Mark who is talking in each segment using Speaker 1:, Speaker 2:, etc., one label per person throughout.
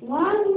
Speaker 1: One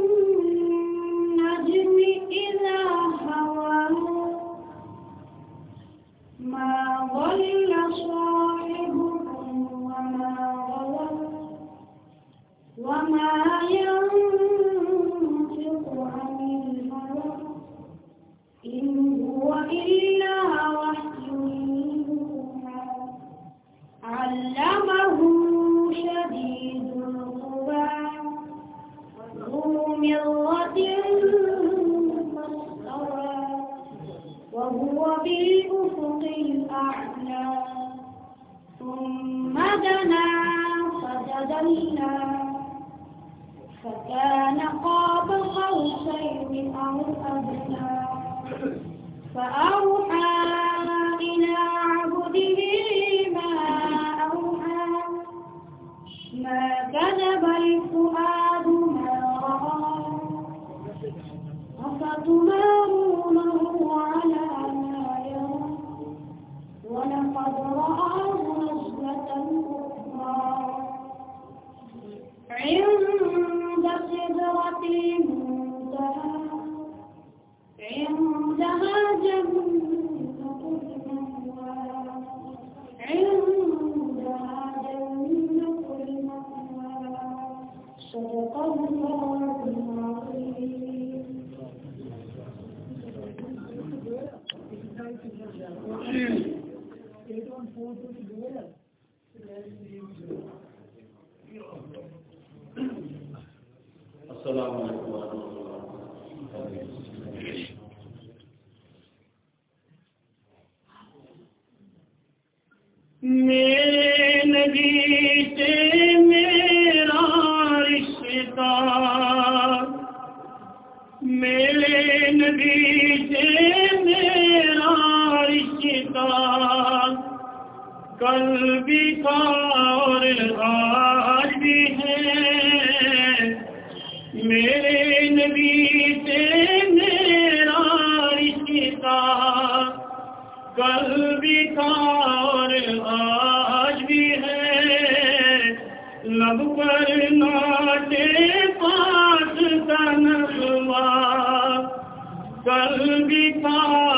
Speaker 1: قلبي طار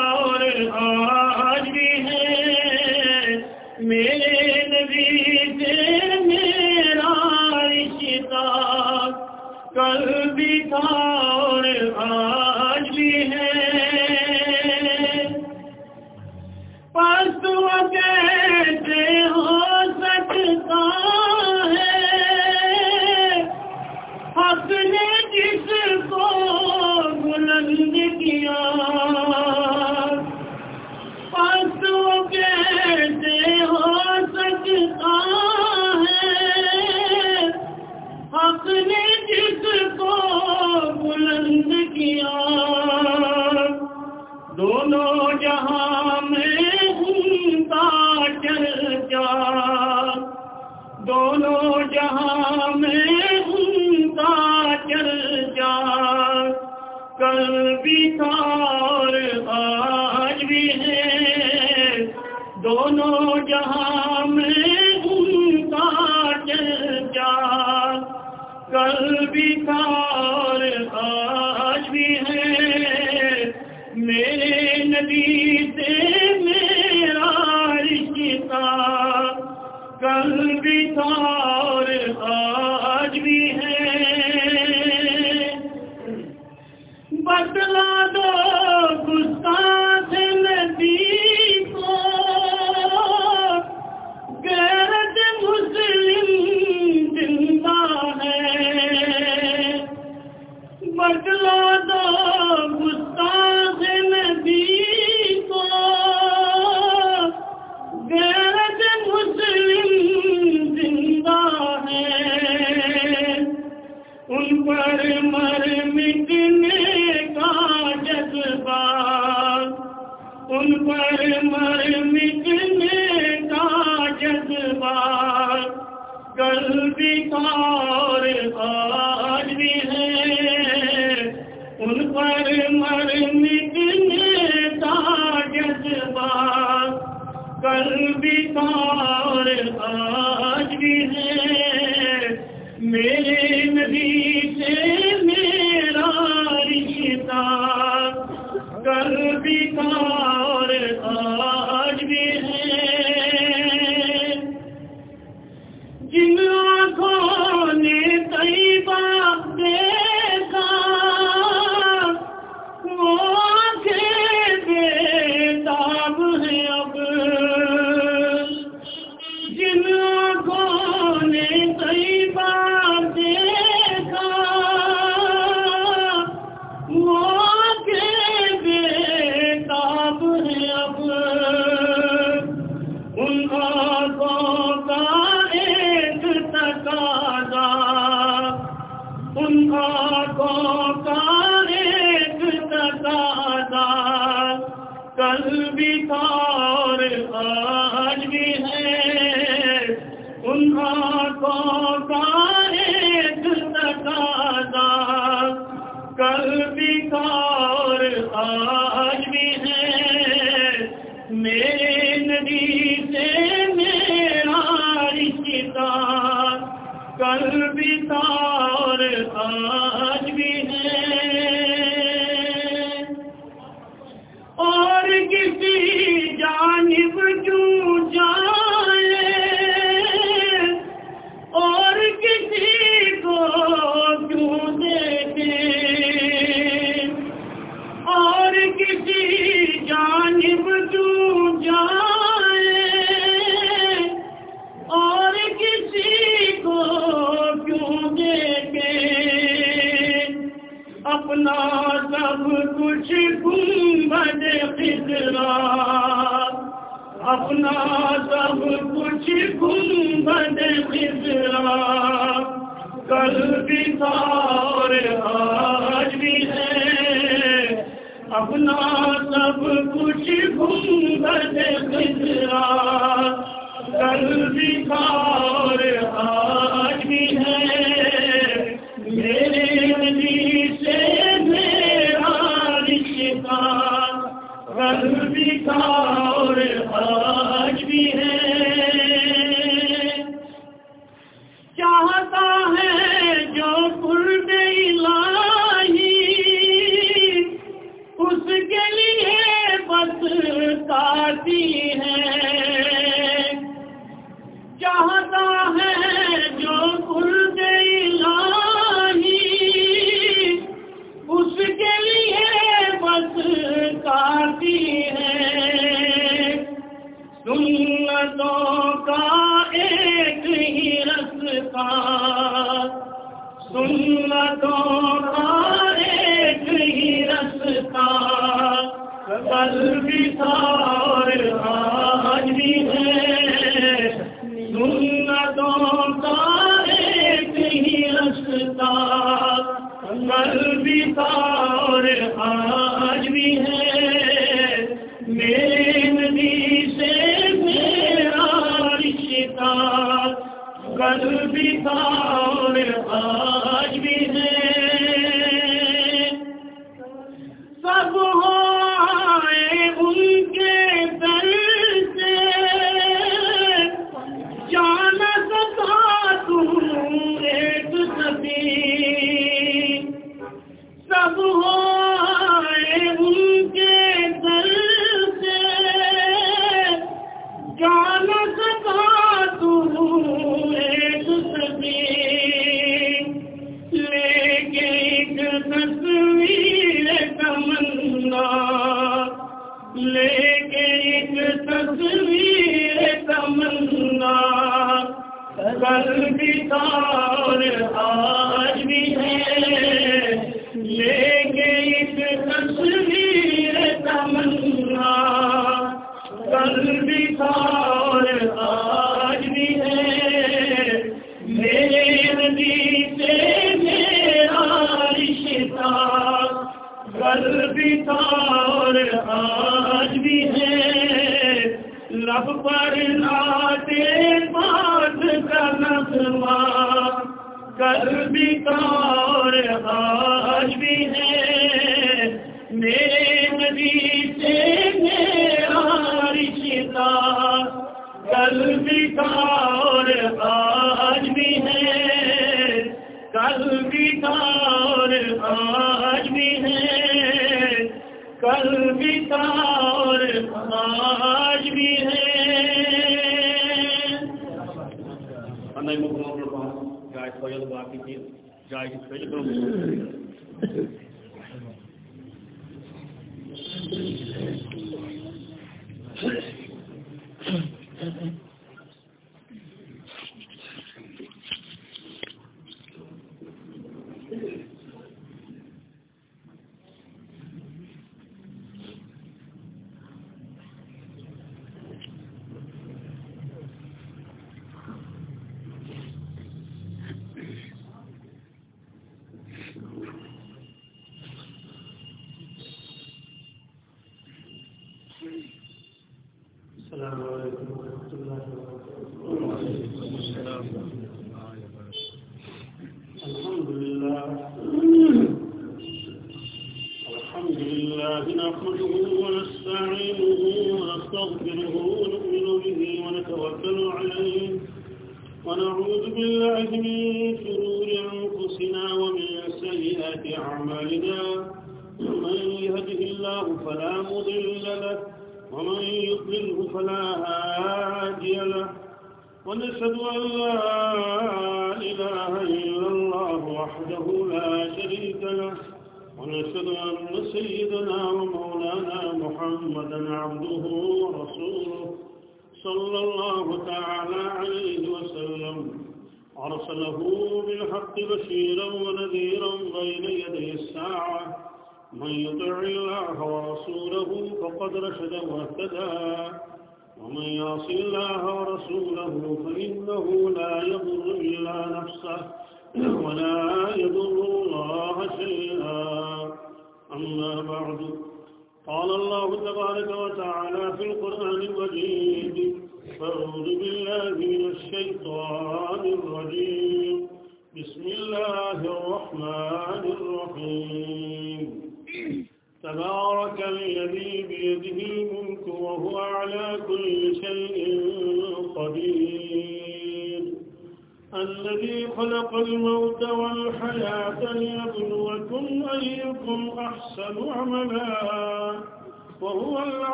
Speaker 1: سنتوں کا ایک ہی رستہ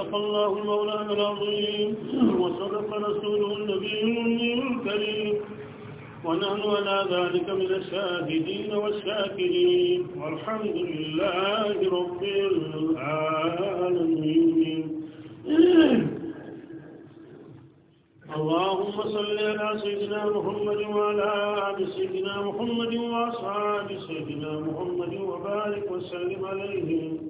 Speaker 1: صدق الله مولانا العظيم وصدق رسوله النبي الكريم. ونحن على ذلك من الشاهدين والشاكرين. والحمد لله رب العالمين. اللهم صل على سيدنا محمد وعلى آل سيدنا محمد وأصحاب سيدنا محمد وبارك وسلم عليهم.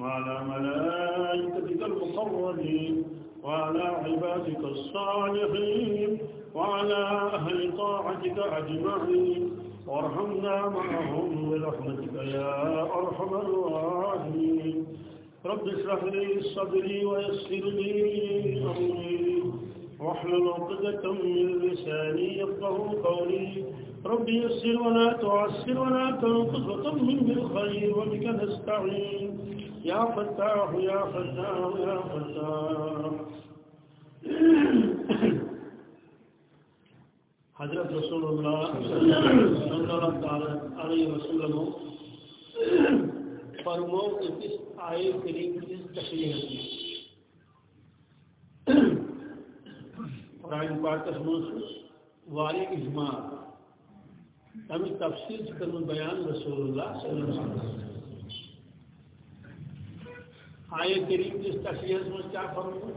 Speaker 1: وعلى ملائكتك المقربين وعلى عبادك الصالحين وعلى أهل طاعتك أجمعين. وارحمنا معهم برحمتك يا أرحم الراحمين. رب اشرح لي صدري ويسر
Speaker 2: لي أمري. واحلل عقدة من لساني يفقه قولي. رب يسر ولا تعسر ولا تنقص وطمن بالخير وبك نستعين. يا فتاح يا فتاح يا فتاح.
Speaker 3: حضرت رسول اللہ صلی اللہ علیہ وسلم فرمو کہ آئے کریم کی تشریح ہے۔ قرآن پاک منصوص واری اجماع۔ ہمیں تفصیل کر بیان رسول اللہ صلی اللہ علیہ وسلم۔ آئے کریم کی تشریح مز کیا فرمو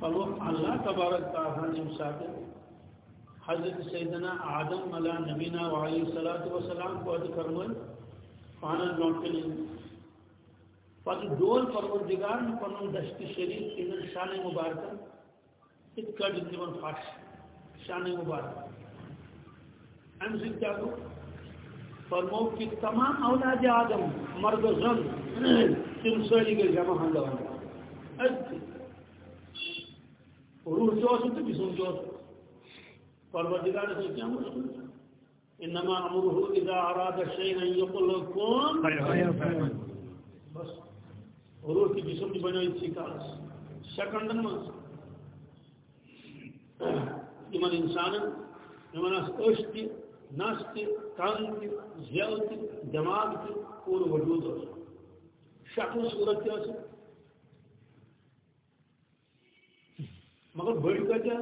Speaker 3: فرمو اللہ تبارک تعالیٰ نے مساعدہ حضرت سیدنا آدم علیہ نبینا وعلی صلاة و سلام کو اد فرمائے پانا جونٹنے پتہ دول پروردگار نے پنن دشت شریف ان شان مبارکہ ات کڑ تمن فاش شان مبارک ام سے کیا گو فرمو کہ تمام اولاد آدم، مرد و زن تم ساری کے جمع ہم لوگ روح جو تو جسم جو پروردگار سے کیا انما امره اذا اراد شيئا يقول كن۔ بس۔ روح کی جسم کی بنائی تھی سیکنڈن من یمن انسان یمن اس نس تہ کن تہ زیو تہ دماغ وجود شکل صورت تہ مگر بڑی کتہ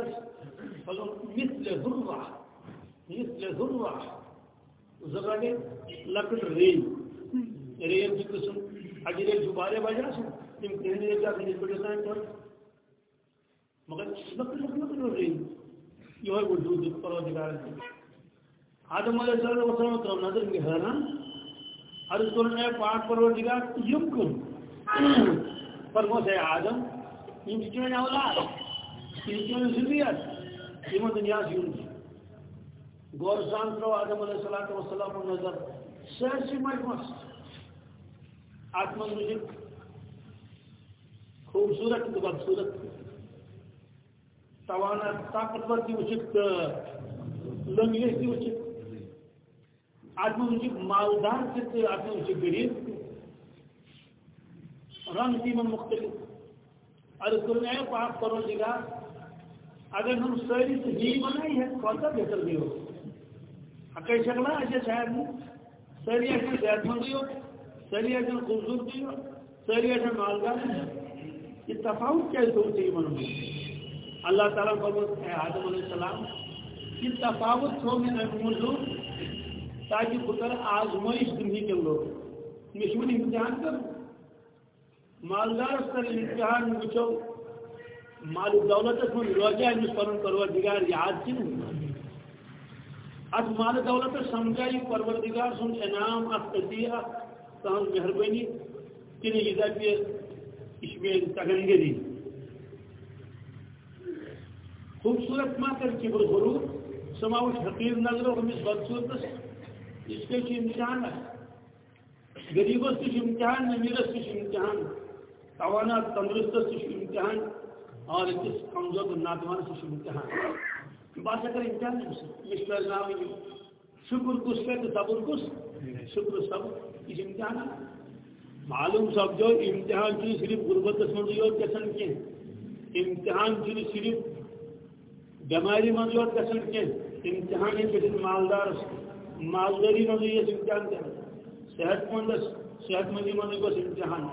Speaker 3: مثل ذرہ مثل ذرہ۔ ذرہ گئی لکٹ رین رین کی قسم۔ اگر ایک جبارے بجا سن تم کہنے جا کے نسبت سائن کر مگر لکٹ لکٹ لکٹ رین یہ ہے وجود پروردگار کی آدم علیہ السلام وسلم تو نظر میں حیران عرض کرنے ہے پاک پروردگار یمکن فرمو سے آدم۔ ان کی اولاد؟ ان کی ذریت یہ دنیا یون غور سان ترو آدم علیہ الصلوۃ والسلام نظر۔ سرسی مجمس آتم مجھے خوبصورت تو بدصورت۔ توانا طاقتور کی وچت لنگیس کی وچت آتم مجھے مالدار سے آتم مجھے غریب رنگ کی من مختلف۔ ارے کرنے پاک کرو پروردگار اگر ہم ساری صحیح بنائی ہے، کون سا بہتر بھی ہو؟ اکئی شکلا ایسے شاید نہیں ساری ایسے صحت مندی ہو ساری ایسے خوبصورتی ہو ساری ایسے مالدار یہ تفاوت کیا سوچ چاہیے من اللہ تعالیٰ فرمت ہے، آدم علیہ السلام۔ یہ تفاوت ہو میں موجود۔ تاکہ پتر آزمائش دنہی کے لوگ۔ مشہور امتحان کر۔ مالدار کر امتحان وچو مال دولت من روزہ امس پن پروردگار یاد کی ات مال دولت سمجھائی، پروردگار سن انعام ات عطیہ تہن مہربانی۔ کن یہ دپہ یہ میری تگنگری خوبصورت ما کر کبر غرور۔ سماوش حقیر نظر ہمس بدصورتس اس کے امتحان ہے۔ غریبس تش امتحان امیرس تش امتحان توانا تندرستس تش امتحان اور کس کمزور ناتوان سے امتحان بات اگر امتحان مشکل نام شکر کس کے تو صبر کس؟ شکر صبر۔ اس امتحان معلوم سب جو امتحان کی صرف غربت من یوت گھن کی امتحان کی صرف بیماری من یوت گھن کی امتحان گھن مالدار مالداری من یہ امتحان کر صحت مند صحت مندی من گوس امتحان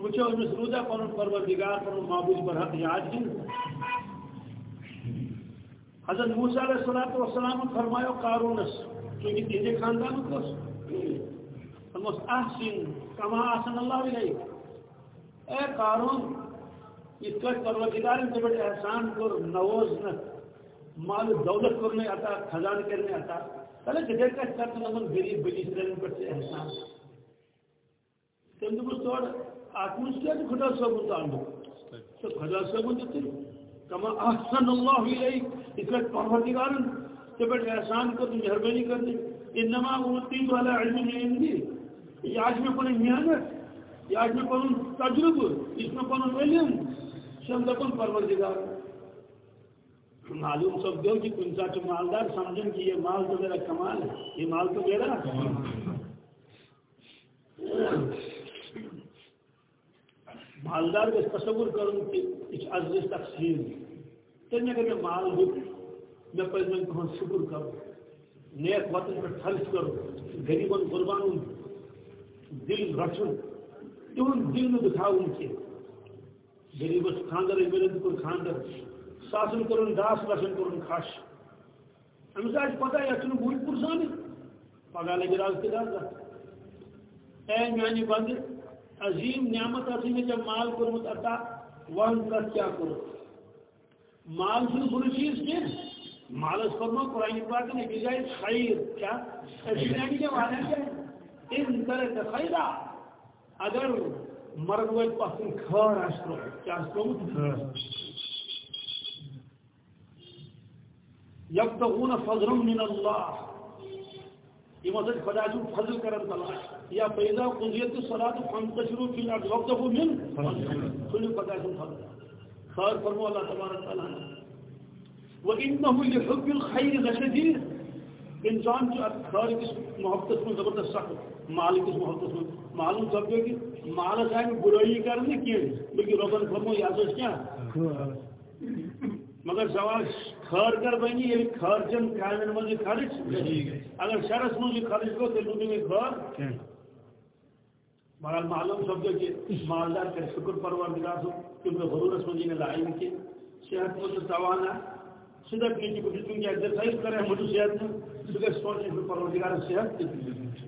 Speaker 3: وچو امس روزہ پن پروردگار پن معبود پر حق یاد کی۔ حضرت موسیٰ علیہ السلام فرمایو قارونس چونکہ تیجے خاندان کس فرموس احسن، کما احسن اللہ علیہ۔ اے قارون، اس کا پروردگار ان بڑے احسان کر نوز نہ۔ مال دولت کرنے عطا خزان کرنے عطا۔ غریب بلی پر سے احسان تم تو توڑ کیا خدا صاحب تعلق تو خدا صاحب کما احسن اللہ علیہ پروردگار بیٹھ احسان کو تو مہربانی کر دے انما اوتی والا علم میں اندی یہ آج میں پن محنت یہ آج میں پن تجربہ۔ اس میں پن علم۔ شم دپن پروردگار۔ معلوم سب دو کہ کن سا مالدار سمجھن کہ یہ مال تو میرا کمال ہے، یہ مال تو میرا مالدار گھس تصور کرن کہ یہ عزت تقسیم تم اگر میں مال دیت مے پہ تہذ شکر کرو نیک وطن پہ خرچ کرو غریبن قربان دل رچن تہد دل نو دکھاؤن کی غریبس خاندر ملن کور خاندر ساسن کرن، داس لچن کرن خش امس آج پتہ یہ بوڑھ پرسان پگہ لگے راز کے دار اے میانی بند، عظیم نعمت اسی میں جب مال کرمت عطا ون کر کیا کرو؟ مال سے بری چیز کی مالس فرما قرآن پاک نے کی جائے، خیر۔ کیا؟ ایسی نہیں کہ وعدہ کیا ان طرح خیرہ۔ اگر مرد ول پسن کھر آس کیا یبتغون فضلا من اللہ. یہ مدد خدا جو فضل کرن تلاش یا پیدا قضیت صلاۃ فانتشروا فی الارض وقتفوا من کل خدا جو فضل. خیر فرمو اللہ تبارک تعالی وانه لحب الخير لشديد انسان جو خیر کس محبت میں زبردست سخت مال کس محبت میں معلوم سمجھو کہ مالس آئے برائی کرنے کی بلکہ ربن فرمو یا کیا مگر سوال خر کر بنی یہ خرچن کامن مجھے خرچ اگر شرس مجھے خرچ کو تو لوٹیں گے خر مگر معلوم سمجھو کہ مالدار کا شکر پروردگار ہو کیونکہ ضرورت مجھے نے لائن کی۔ صحت مند توانا۔ سیدھا کیجیے کو جتنے کی ایکسرسائز کرے مجھے صحت میں سیدھا سوچنے کو پروردگار صحت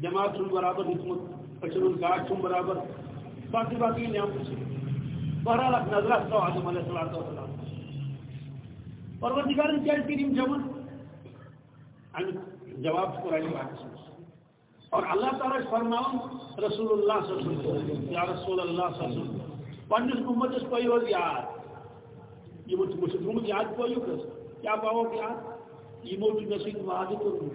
Speaker 3: جماعت چھن برابر حکمت پچھل گاٹ چھن برابر۔ باقی باقی نعمت سے بہرحال نظر تو آدم علیہ السلام پروردگار کیا کریم جمع جواب قرآن پاک اور اللہ تعالیٰ فرماؤں، رسول اللہ صلی اللہ علیہ وسلم، یا رسول اللہ صلی اللہ علیہ وسلم پنس امتس یاد؟ یہ مجھ یاد پیو کس کیا پاو یاد؟ یہ مجھ میں سے وعد کروں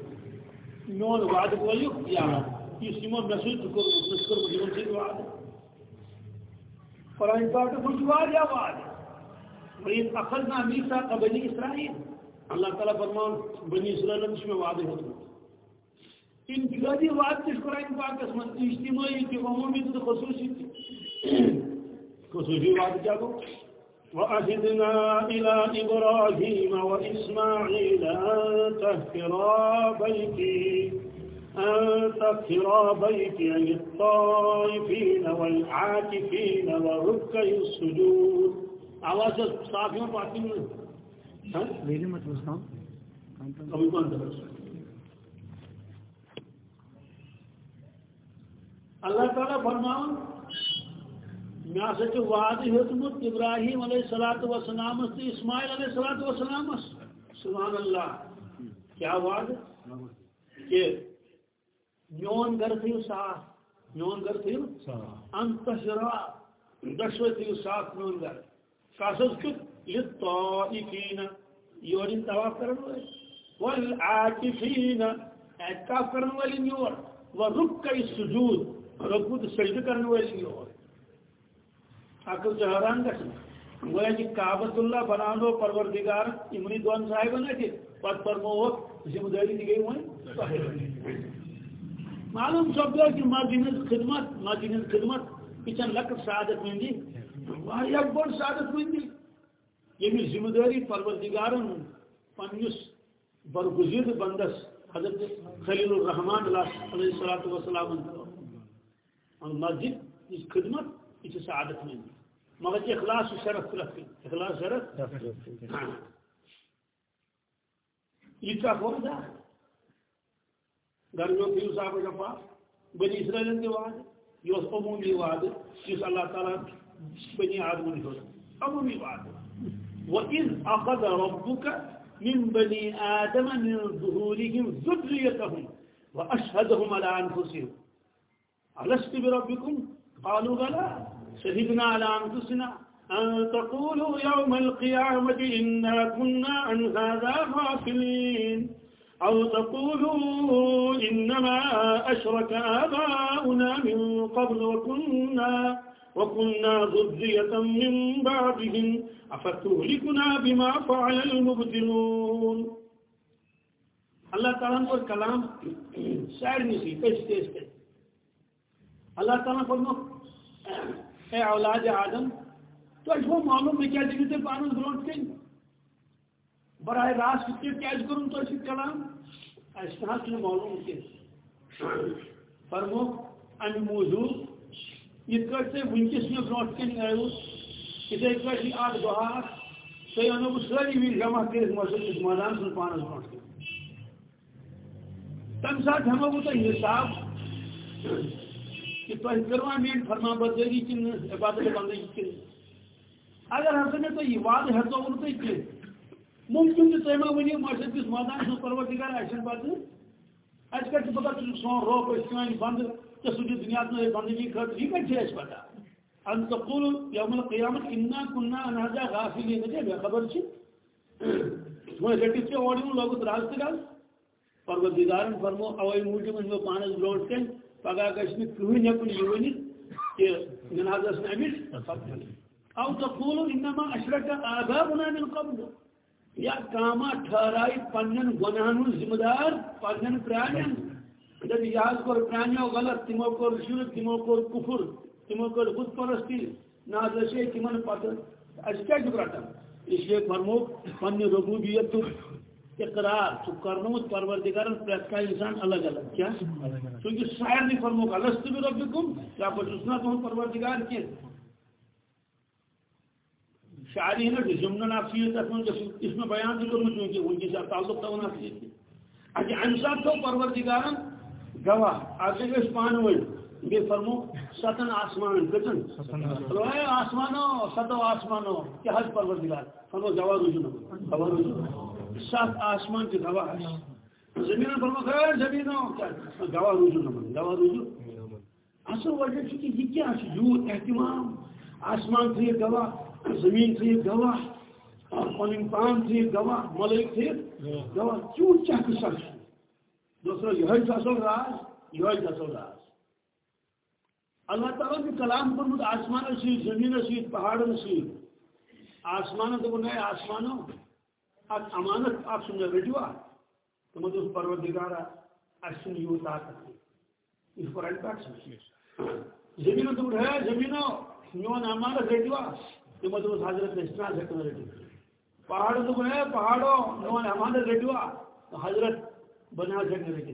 Speaker 3: میون وعد پیو یاد۔ یہ سیمو میں سے کر مجھ سے قرآن پاک مجھ وعد وعد وإذ أخذنا ميثاق بني إسرائيل الله تعالى فرمان بني إسرائيل مش وعده حكمت انفرادی وعد تشکر این پاک اسمت اجتماعی تی عمومی تی خصوصی تی وعد کیا گو إلى إبراهيم وإسماعيل أن تهكرا بيتي أن تهكرا بيتي للطائفين والعاكفين وركع السجود آواز صاف ہے۔ باقی میری مت ابھی کون اللہ تعالیٰ فرمان مے سا وعدہ ہیوتمت ابراہیم علیہ السلات وسلام تو اسماعیل علیہ السلات وسلام سبحان اللہ۔ کیا وعد؟ کہ میون گھر تھو صاف میون گھر تھو انتشرا۔ دشوے تھو صاف میون گھر۔ کاسس کیت للطائفین یورین طواف کرن والے والعاکفین. اعتکاف کرن والے یور ورکع السجود رکوع سجدہ کرن والے یور عقل سے حیران گژھن گویا کہ کعبۃ اللہ بنانو پروردگار امری دون صاحب نہ کہ پت فرمو ذمہ داری دی گئی وہیں معلوم سپدو کہ مسجد خدمت مسجد خدمت پچھن لکٹ سعادت مندی واریاہ بڑ سعادت مندی یمی ذمہ داری پروردگارن پنس برگزید بندس، حضرت خلیل الرحمان علیہ الصلوۃ والسلام۔ اور مسجد اس خدمت یہ سعادت مندی مگر اخلاص شرف رکھ اخلاص شرف؟ ہاں۔ یہ کیا گرمیوں کی صاحب کا پاس، بنی اسرائیل کے بعد یہ عمومی وعد اس اللہ تعالیٰ بني آدم الهدى عمومي وعد وإذ أخذ ربك من بني آدم من ظهورهم ذريتهم وأشهدهم على أنفسهم. ألست بربكم؟ قالوا بلى. شهدنا على أنفسنا أن تقولوا يوم القيامة إنا كنا عن هذا غافلين. أو تقولوا إنما أشرك آباؤنا من قبل وكنا وكنا ذرية من بعدهم أفتهلكنا بما فعل المبتلون اللہ تعالیٰ پر کلام شاعر نسی پیش تیز کر اللہ تعالیٰ فرمو اے اولاد آدم، تو اچھو معلوم میں کیا دیکھتے پانس برونٹ کے؟ براہ راست کیا کرن تو اسی کلام؟ اس معلوم کہ فرمو ان موضوع یہ کرتے ونکس میں برونٹ کن آئیو اتھے کٹی آٹھ دہار تھی انو ساری بھی جمع کر مسجد اس میدان سن پانس برونٹ کن تم ہمو وہ تو حساب کہ تھی کروا میری فرما برداری کن عبادت بندگی کن اگر ہسا میں تو یہ وعدہ ہرتو تھی کہ ممکن کہ تھی ما ونیو مسجد کس میدان سن پروردگار اچھن پتہ اس کٹ پتہ سون روپ اس بند تو سہ دنیا میں بندگی خاطر یہ کتنے اس پتہ ان تقول یوم القیامت انا كنا عن هذا غافلين دے خبر چھ وہ رٹی سے اوڑیوں لوگ راز تگال پروردگارن فرمو، اوے موجب ان پانس برونٹ کن پگہ گھس نہ کہین ہکن یہ ونت کہ جناز اس امس او تقول انما اشرك آباؤنا من قبل۔ یا کاما ٹھہرائی پنن گناہن ذمہ دار پنن پرانن جب یاد کر پرانیو غلط تمو کر شرک تمو کر کفر تمو کر بت پرستی نازشے تمن پتہ اس کیا جبرٹا اس لیے فرمو پنن ربوبیت، اقرار تو کرنوت پروردگارن پرت کا انسان الگ الگ، کیا؟ کیونکہ شاعر نے فرمو الست بھی ربکم کیا بچنا تو پروردگار کے۔ شاعری ہے نا جمن نفسیت اس میں بیان بھی کروں، چونکہ ان کے ساتھ تعلق تھا نفسیت اچھا امہ تو پروردگارن گواہ آگے گئے پان ول فرمو ستن آسمان کتن روئے آسمانو ستو آسمانو کیا حج پروردگار۔ فرمو، گواہ رجو گواہ رجو سات آسمان کے گواہ ہے زمین فرمو خیر زمینو گواہ رجو نمن گواہ رجو اصل وجہ چونکہ یہ کیا ہے؟ یوت اہتمام۔ آسمان سے گواہ، زمین تھی گواہ پن پان تھی گواہ، ملک تھی گواہ۔ کیوں چاہ قصہ دوسرا یہ اصل راز یہ اصل راز۔ اللہ تعالیٰ نے کلام کورمت آسمان ست زمین ست پہاڑن ست آسمان تو بنائے آسمانوں۔ اک امانت، آپ سن رٹوا تمہ دوس پروردگارا اس سن یو طاقت اس پر انپیکٹ زمین تو بنائے زمینوں میون امانت رٹوا تمہ دس حضرت اسناد ہکن رٹی پہاڑ تو ہے پہاڑو نون امان رٹوا حضرت بنا ہکن رٹی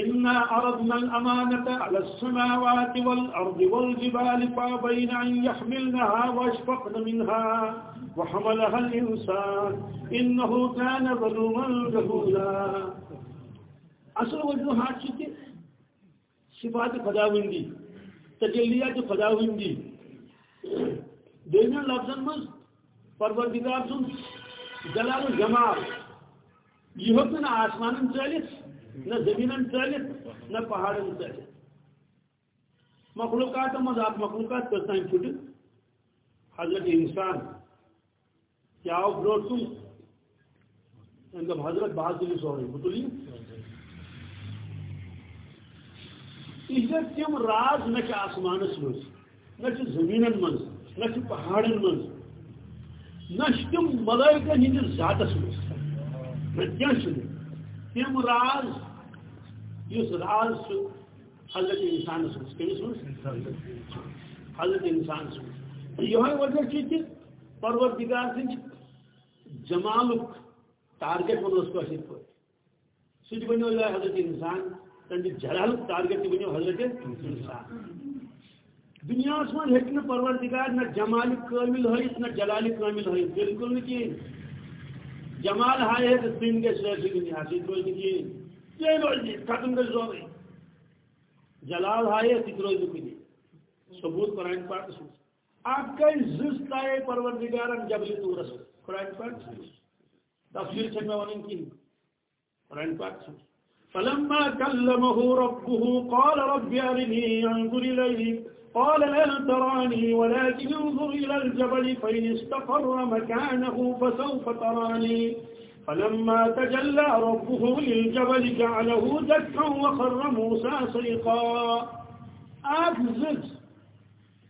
Speaker 3: إنا أردنا الأمانة على السماوات والأرض والجبال فأبين أن يحملنها وأشفقن منها وحملها الإنسان إنه كان ظلوما جهولا۔ اصل وجوہات چھ صفات خداوندی تجلیات خداوندی دونوں لفظن من، پروردگار سن جلال و جمال۔ یہ ہوتا نہ آسمان چلت نہ زمین چلت نہ پہاڑ چلت مخلوقات مز آپ مخلوقات کتان چھٹ حضرت انسان، کیا آو بروٹ تم؟ حضرت بہت دلی سو رہی بتلی یہ تم راز نہ آسمانس مز نہ زمین مز نہ پہاڑن من نہ تم ملائکن ہندس ذاتس من کیا تم راز اس راز حضرت انسان حضرت انسان یہ وجہ کہ پروردگار سن، جمال ٹارگیٹ ون پہ سہ بنو حضرت انسان تم جلال ٹارگیٹ بنو حضرت انسان۔ دنیا من ہوں پروردگار، نہ جمال قامل ہائت نہ جلال قامل ہائت بالکل نہ جمال ہائے تو دن گے سرسی دنیا سے روز نہ کہیں یہ روز جی، ختم گز رو جلال ہائے تو روز نہ کہیں ثبوت قرآن پاک سن آپ کا زس تائے پروردگار جبل تورس قرآن پاک سن تفسیر سے میں ونن کی۔ قرآن پاک سن فلما كلمه ربه قال رب أرني ينظر إليك قال لا تراني ولكن انظر إلى الجبل فإن استقر مكانه فسوف تراني. فلما تجلى ربه للجبل جعله دكا وخر موسى صيقا. أفزد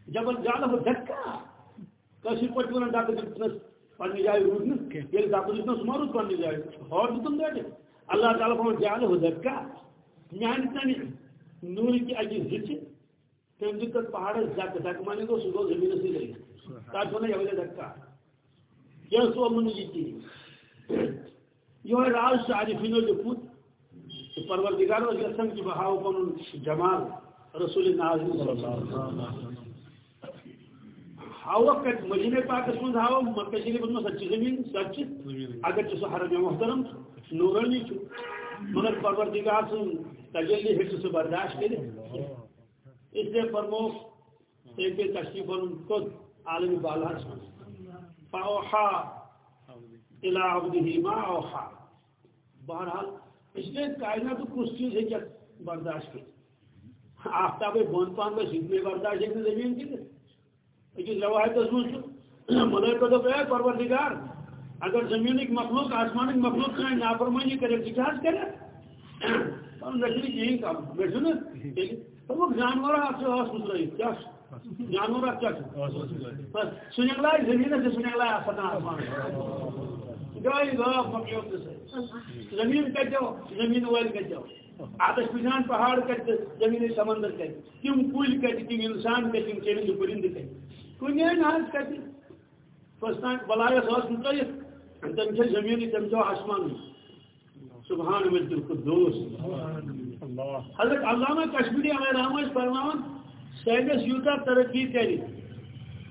Speaker 3: جبل جعله دكا. پٹ ونان ڈاکہ دتنس پنہ جائے روزن یل ڈاکہ دتنس مرود پنہ جائے اور دتن دے اللہ تعالی فرمان جعله دكا. میان تن نور کی اجی زچ تم دن تک پہاڑ مانے گو سو زمین سے گئی تاج ہونا یہ دکا کیا سو من جیتی۔ یہ راز سے عارفینو لکھت کہ پروردگار و یسن کی بہاو پن جمال رسول نازل صلی اللہ۔ علیہ وسلم ہاو کت مدینہ پاک اس من ہاو مکہ شریف میں سچ زمین سچ اگر حرم محترم نورانی مگر پروردگار سن تجلی ہٹ سے برداشت کرے۔ اس لیے فرمو ایک تشریف خود عالم بالا فاوحا الى عبده ما اوحا۔ بہرحال، اس لیے کائنات کس چیز ہے کیا برداشت کی؟ آفتاب بند پان میں سیدھنے برداشت ہے زمین کی؟ لیکن روایت اس ملک تو کہ پروردگار۔ اگر زمین ایک مخلوق، آسمان ایک مخلوق کا نافرمانی کرے تو کیا کرے۔ ہم نشری یہی کام میں سنے جانور آسمان زمین زمین آتش پشان پہاڑ کت زمین سمندر کت تم کل کت تم انسان کت تم چیلنج پرند کت کن ناز کت فستان بلایس اس متعلق تم چھ زمین تم چھ آسمان۔ سبحان ملک القدوس۔ حضرت علامہ کشمیری ہمیں رحمت فرمان سینس یوتا ترقی کری.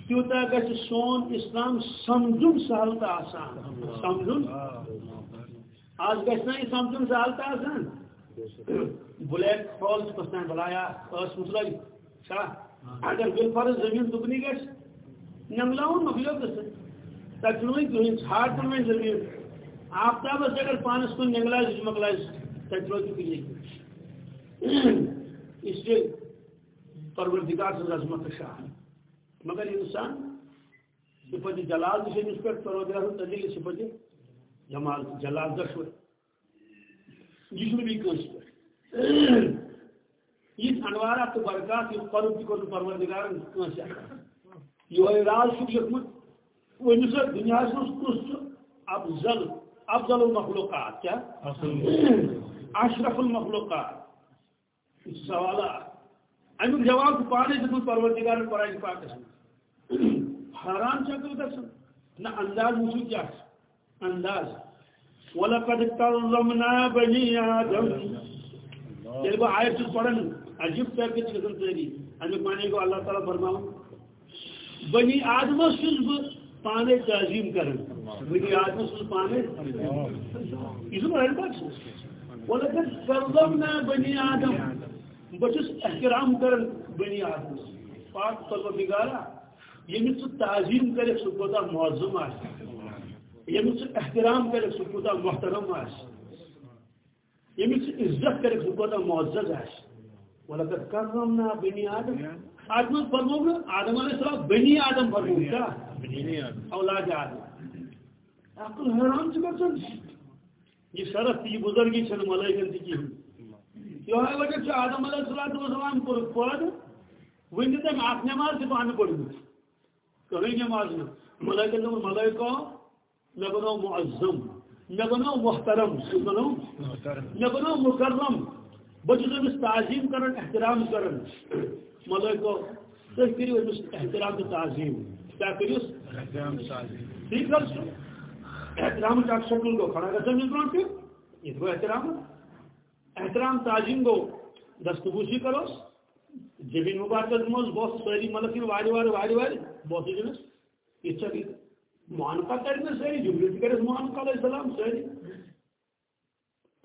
Speaker 3: تیوتا گھر سون اسلام سمجھن سہل تو آسان. سمجھن؟ آج گھنا یہ سمجھن سہل تو آسان. بلیک ہال کس بلایا، اس مطلب شاہ. اگر بالفرض زمین دکنی گھس نملاؤن مکلیو کس تکنوئی کہیں چھاڑ کن میں زمین آفتاب سے اگر پانس کن نگلائز مکلائز تکنوئی کیجیے اس لیے پروردگار سے عظمت شاہ مگر انسان صفت جلال دس پہ پروردگار تجلی صفت جمال جلال دشو جسم بھی کنس پہ یہ انوارات تو برکات یہ قرب کور پروردگار کنس یہ راز چھ لیکمت ونس دنیا مز کس افضل افضل المخلوقات کیا؟ اشرف المخلوقات۔ سوالات امیک جواب پانے دیت پروردگار قرآن پاک حیران شکل گھن نہ انداز وچو کیا انداز۔ وَلَقَدْ كَرَّمْنَا بَنِي آدَمْ۔ ییٚلہِ بہٕ آیت چھُس پران عجیب پیکج گژھان سٲری امیُک معنی گوٚو اللہ تعالیٰ فرماوُن بنی آدمس چھُس بہٕ پانے تعظیٖم کران بنی آدمس چھُس پانے یہِ چھُ بڑٕ پتھ وَلَقَدْ كَرَّمْنَا بَنِي آدَم۔ بہٕ چھُس احترام کران بنی آدمس پاک پروردگارا ییٚمِس ژٕ تعظیٖم کٔرِکھ سُہ کوتاہ معظم آسہِ ییٚمِس احترام کٔرِکھ سُہ کوٗتاہ محترم آسہِ ییٚمِس عزت کٔرِکھ سُہ کوٗتاہ معزز آسہِ ولقد کرمنا بنی آدم۔ اتھ منٛز فرمو نہٕ آدم علیہ السلام بنی آدم فرمو کیٛاہ اولاد آدم۔ عقل حیران چھُ گژھان یہِ شرف تہِ یہِ بُزرگی چھنہٕ ملٲیکن تہِ کِہیٖنۍ وجہ چھُ آدم علیہ السلام وسلام کوٚرُکھ پٲدٕ وٕنہِ تٔمۍ اکھ نٮ۪ماز تہِ پانہٕ پٔرمٕژ کٕہٕنۍ نٮ۪ماز نہٕ دوٚپُن ملٲیکو مے بنو معظم مے بنو محترم بنو مے بنو مکرم۔ امس تعظیم کرن احترام کرن۔ ملائکو تھی کرو امس احترام تو تعظیم۔ کیا کریس ٹھیک احترام کا شکل گو کھڑا گھن یہ گو احترام احترام تعظیم گو دستبوسی کروس جبین مبارکت مز بہت ساری ملک واری واری واری واری بہت جنس یہ چلی مانکا کرنا ساری جملت کرس مانکا علیہ السلام ساری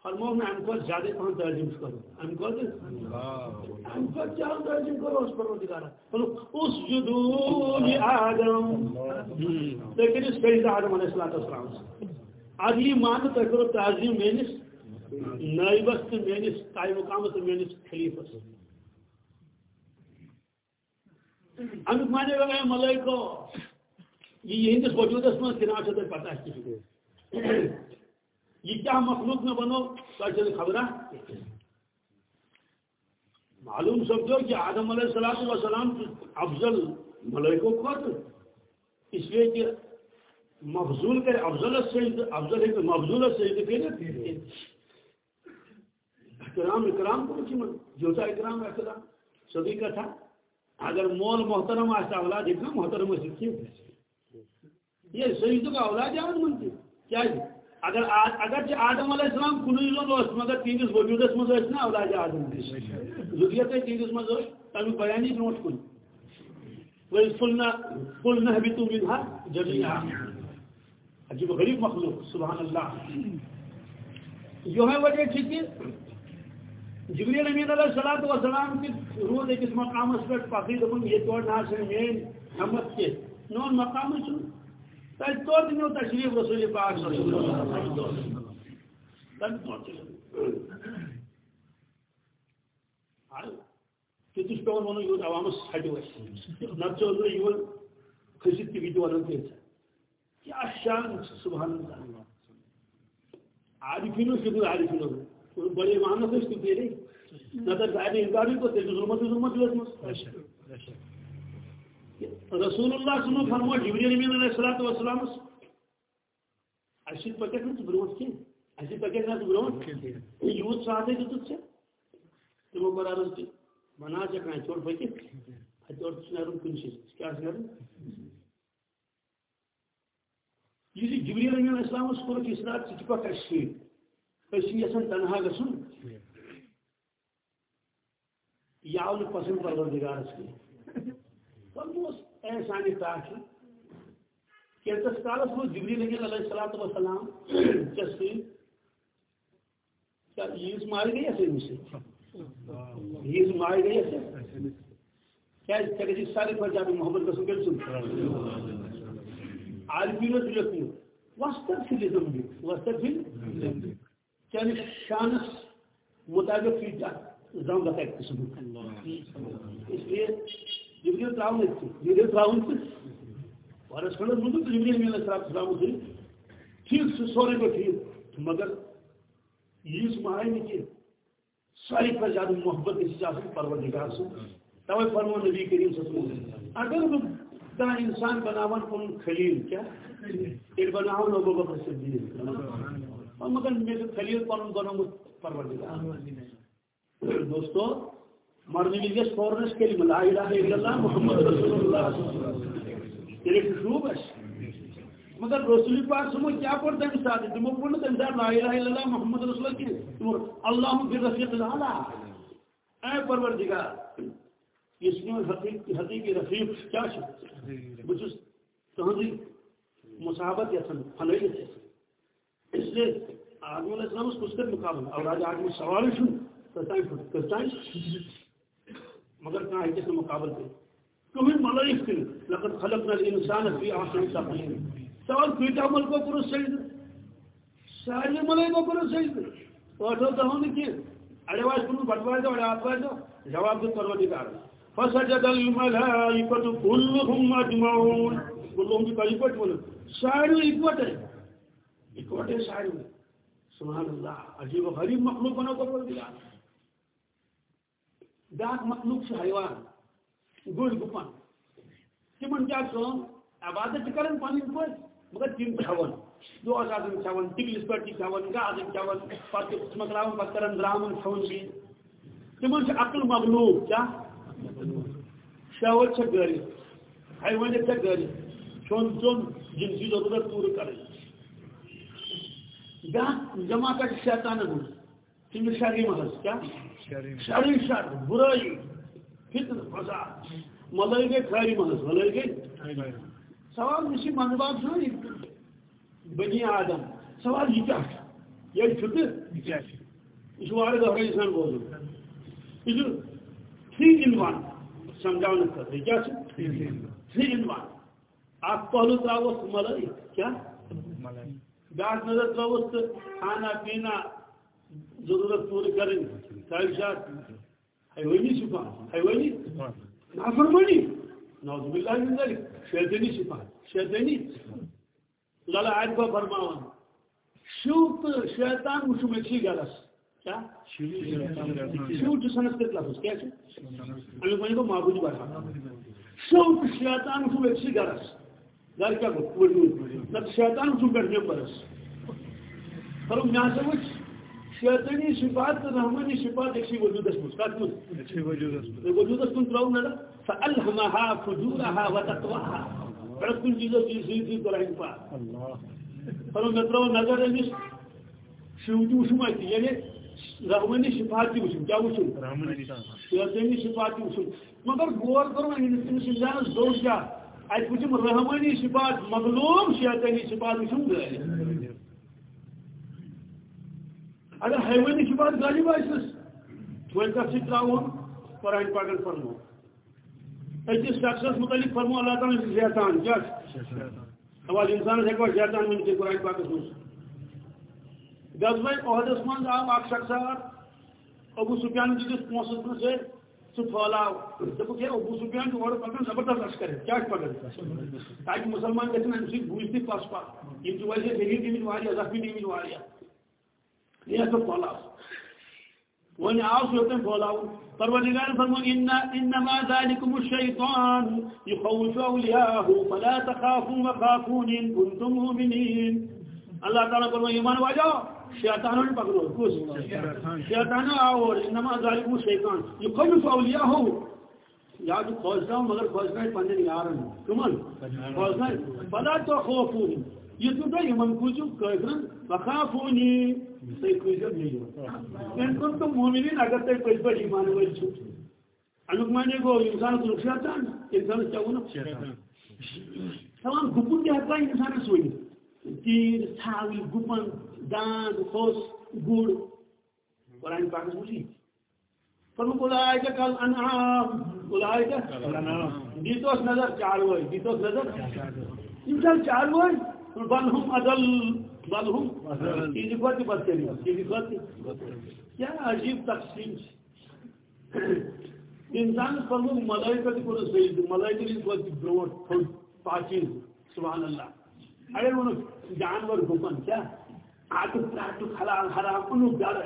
Speaker 3: فرمو میں ام کو زیادہ پہن ترجم کرو ام کو ام کو زیادہ ترجم کرو اس پروردگار بولو اس جدو آدم۔ لیکن اس پیدا آدم علیہ السلام۔ اگلی مان کرو تعظیم مینس نائبس تو مینس قائم مقام تو مینس خلیفس امیک مانے گا ملائکو، یہ یہندس وجودس من کنا تھی پتہ یہ کیا مخلوق میں بنو؟ تھی خبر معلوم سمجھو کہ آدم علیہ السلام وسلام افضل ملائکوں کھت اس لیے کہ مفضول کرے افضل سے افضل ہے کہ مفضول سے کہ احترام، اکرام کو جو اکرام احترام سبھی کا تھا۔ اگر مول محترم آتا اولاد اتنا محترم سے یہ سیدوں کا اولاد آمد منتی۔ کیا جی؟ اگر اگر جی آدم علیہ السلام کن زون مگر تہندس وجودس مز نا اولاد آدم ضروریت تہندس مز تمیک بیانی برو کن۔ قلنا هبطوا منها جميعا عجیب غریب مخلوق، سبحان اللہ۔ یہ وجہ کہ جبریل امین علیہ الصلوۃ والسلام کی روز ایک مقام اس پر پاکی دبن یہ توڑ نہ سے مین ہمت کے نون مقام چھ تای توڑ دینو تشریف رسول پاک صلی اللہ علیہ وسلم۔ تن توڑ حال تیتش پیون ونو یود عوامس ہٹو اس نتو یود کھسیت کی ویڈیو ونن تیت کیا شان سبحان اللہ۔ عارفینو شکر عارفینو بڑے محنت اس کو تیرے نظر صاحب انکاری کو تیرے ظلمت ظلمت لازم رسول اللہ صلی اللہ علیہ وسلم جبریل امین علیہ الصلوۃ والسلام اشید پکٹ نہ برونٹ کی اشید پکٹ نہ برونٹ یوت ساتھ ہے تو سے تمو قرار ہے بنا چکا چھوڑ پکٹ ہتور چنارم کنشی کیا کرن یہ جبریل امین علیہ السلام اس کو کس رات چپا کشی یسن تنہا گسن یاو نے پسند پروردگار اس کی۔ فرموس احسان تاکہ کہ اس کالس وہ جبریل علیہ السلام چسکی کیا یہ مار گئی ایسے مجھ سے؟ یہ مار گئی ایسے کیا اس کہ سارے پر جاتے محمد رسول کے سن۔ عارفین دلتنی واستغفر لذنبی واستغفر چانی شانس مطابق کی جا زنگ بتا قسم اس لیے جبریل تراؤن تھی جبریل تراؤن تھی وارس کھڑا مجھے تو جبریل میرے ساتھ تراؤن تھی ٹھیک سے سورے کو ٹھیک مگر یہ اس ماہی میں کہ ساری پر زیادہ محبت اس اسی چاہتے پروردگار سے۔ توے فرمو نبی کریم صلی اللہ علیہ وسلم۔ اگر کہاں انسان بناون کن خلیل کیا؟ ایک بناو لوگوں کو صدیق اور مگر میرے خلیل پن بنو پروردگار۔ دوستو مرنے کے لیے لا الہ الا اللہ محمد رسول اللہ تیرے خوب ہے۔ مگر رسول پاک سمو کیا پڑھتا ہے ساتھ؟ تمو پڑھنا تم لا الہ الا اللہ محمد رسول اللہ کی۔ تم اللہ فی رفیق الاعلی اے پروردگار اس میں حقیقی رفیق کیا بس تہذی مسابت یسن فلحیت اس لیے آدم علیہ السلام اس کر مقابل اور آج آدمی سوال چھو کرتا مگر کہاں ہے کس مقابل پہ کہیں ملائک تھی لقد خلقنا الانسان فی احسن تقویم سوال کوئی عمل کو کرو سجد سارے ملائک کو کرو سجد واٹو تو ہوں کہ اڑے واج کنو بٹوائے دو اڑے آپ دو۔ جواب دو پروردگار فسجد الملائكة كلهم أجمعون كلهم کی کئی پٹ بولو سارے اکوٹ ہے اکوٹ ہے سارے سبحان اللہ، عجیب و غریب مخلوق بنا کر بول دیا۔ داک مخلوق سے حیوان گوڑ گپن۔ تمن کیا کام عبادت کرن پانی پہ مگر تم کھون دو آزاد کھون ٹکلس پر پہ کھون گاز کھون پتہ مکلاون پتہ کرن درامن کھون بھی تمن سے عقل مغلوب کیا شہوت سے گری حیوانیت سے گری۔ چون چون جنسی ضرورت پوری کرے۔ جمع کر شیطان ہوں تم شری محض کیا؟ شری شر برائی فتن فساد۔ ملائی گئی خیری محض ملائی گئی سوال مجھے منباب سو بنی آدم سوال یہ کیا یہ چھتے یہ وارد ہوگا انسان بولو یہ تھری ان ون سمجھانے کیا تھری ان ون۔ آپ پہلو تراوس ملائی کیا؟ بیاکھ نظر تراوس تو کھانا پینا ضرورت پوری کریں۔ خواہشات حیوانی صفات حیوانی نافرمانی۔ نعوذ باللہ من ذلك شیطانی صفات شیطانی۔ لالا آیت کو فرماون شو شیطان وشو میں چھی گرس کیا؟ شوٹ سنسکرت لفظ کیا ہے امی کو کو معبود بڑھا شوٹ شیطان کو ایک سی گرس گھر کو وجود شیطان کو کر برس پر یہاں سے وچ شیطانی صفات رحمانی صفات ایک سی وجود اس مسکات میں ایک وجود اس وجود اس تراو نہ فالهمها فجورها وتقواها۔ بڑا کن چیزوں کی سی سی تو رہن پا نظر امس شیو تہ وچھم اتہ یعنی رحمانی صفات وچھم کیا صفات۔ تہ وچھم مگر غور کرو تمس انسانس دوش کیا؟ ات وچھم رحمانی صفات مغلوم شیطانی صفات وچھم گٲلۍ اگر حیوانی صفات غالب آسس وۄنۍ کتھ سۭتۍ تراوون قرآن پاکن فرمو أکِس شخصس متعلق فرمو اللہ تعالیٰ سے شیطان جس کیا حوالہ انسانس ہیکوا شیطان ؤنِتھ قرآن پاکس منٛز غزوہ عہدس منٛز آو اکھ شخص ابو سفیان دِتِس پونٛسہٕ برٛونٛہہ سۭتۍ سُہ پھٲلاو دوٚپُکھ ہے، ابو چھُ اورٕ پکان زبردست لشکر کیٛاہ چھُ پکان تاکہِ مُسلمان گژھن اَمہِ سۭتۍ پس پتھ یِم چھِ واریاہ ذٔریعہٕ واریاہ زخمی دِمٕتۍ واریاہ یہ سب پھٲلاو وۄنۍ آو سُہ یوٚتن پروردگار فرمون انما ذلكم الشيطان يخوف اولياءه فلا تخافوا وخافون ان كنتم مؤمنين اللہ تعالیٰ فرمون ایمان شیطانوں نے پکڑو کس شیطان اور انما ذلكم الشيطان يخوف اولياءه یا تو خوزنا مگر خوزنا پندن یارن. کمن خوزنا فلا تخافون. یہ تو تو یمن کوچو کافرن؟ وخافونی تھی کھزو نیو کن تم مومنین اگر تھی پز پہ ایمان ول امیک معنی گو انسان لوگ شیطان انسان کیا ون تمام گپن تہ ہکا انسانس ون تیر ژھاوٕلۍ گُپن، داند ہوس گُر قرآن پاکس وچھی فرمو، اولائک کل انعام اولائک دیتوس نظر چاروٲے دیتوس نظر یِم چھا چاروٲے بل ہم ادل کیا عجیب تقسیم انسان پنو ملائکہ تہ کورس بیس ملائکہ تہ کورس بروٹ تھوڑ سبحان اللہ. اگر ون جانور گپن کیا آٹو پراٹو حلال حرام انو ڈر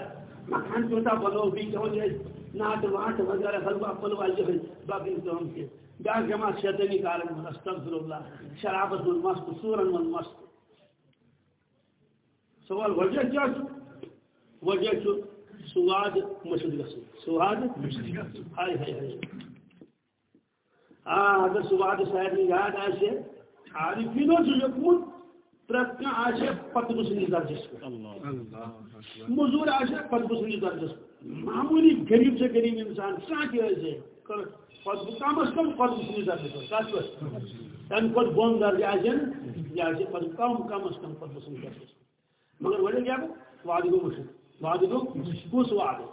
Speaker 3: مکان چوتا بنو بھی کہ جائے ناٹ واٹ وغیرہ حلوا پلوا جو ہے، باقی تو کے۔ بیاکھ جماعت شیطانی کارن استغفر اللہ۔ شرابت من مست سورن من مست سوال وجہ کیا وجہ چھو سواد مشد گھن سواد ہائے ہائے ہائے۔ ہاں اگر سواد سارے یاد آسے عارفینو سے لکمت پرت پتہ بسنی درجس مزور پتہ درجس معمولی غریب سے غریب انسان آسے کم از کم پتہ بسنی درجس کت پہ تمہ پتہ بون درجہ آسے یہ پتہ کم کم از کم پتہ درجس مگر وجہ کیا وعدہ گو مشک وعدہ گو کس وعدہ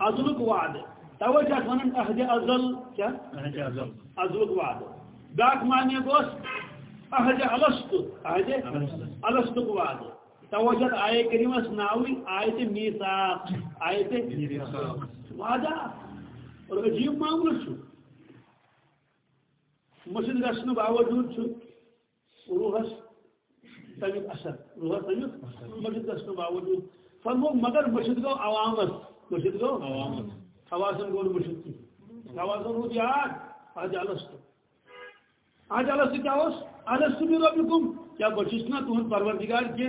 Speaker 3: ازلک وعدہ توجہ عہد ازل کیا؟ ازلک وعدہ باق معنی گوس عہد الست عہد الست وعدہ توجہ آئے کریم اس ناوی آیت میثاق آیت وعدہ اور عجیب معاملہ چھو مسجد گژھنہٕ باوجوٗد چھُ روحس تمیک اثر روح تمیک مشد گھن باوجود فرمو مگر مشد گو عوامس مشد گو حواسن گو مشد کی حواسن روز یاد آج الست آج الست کیا اس الست بھی ربکم۔ کیا بچس نا تہد پروردگار کی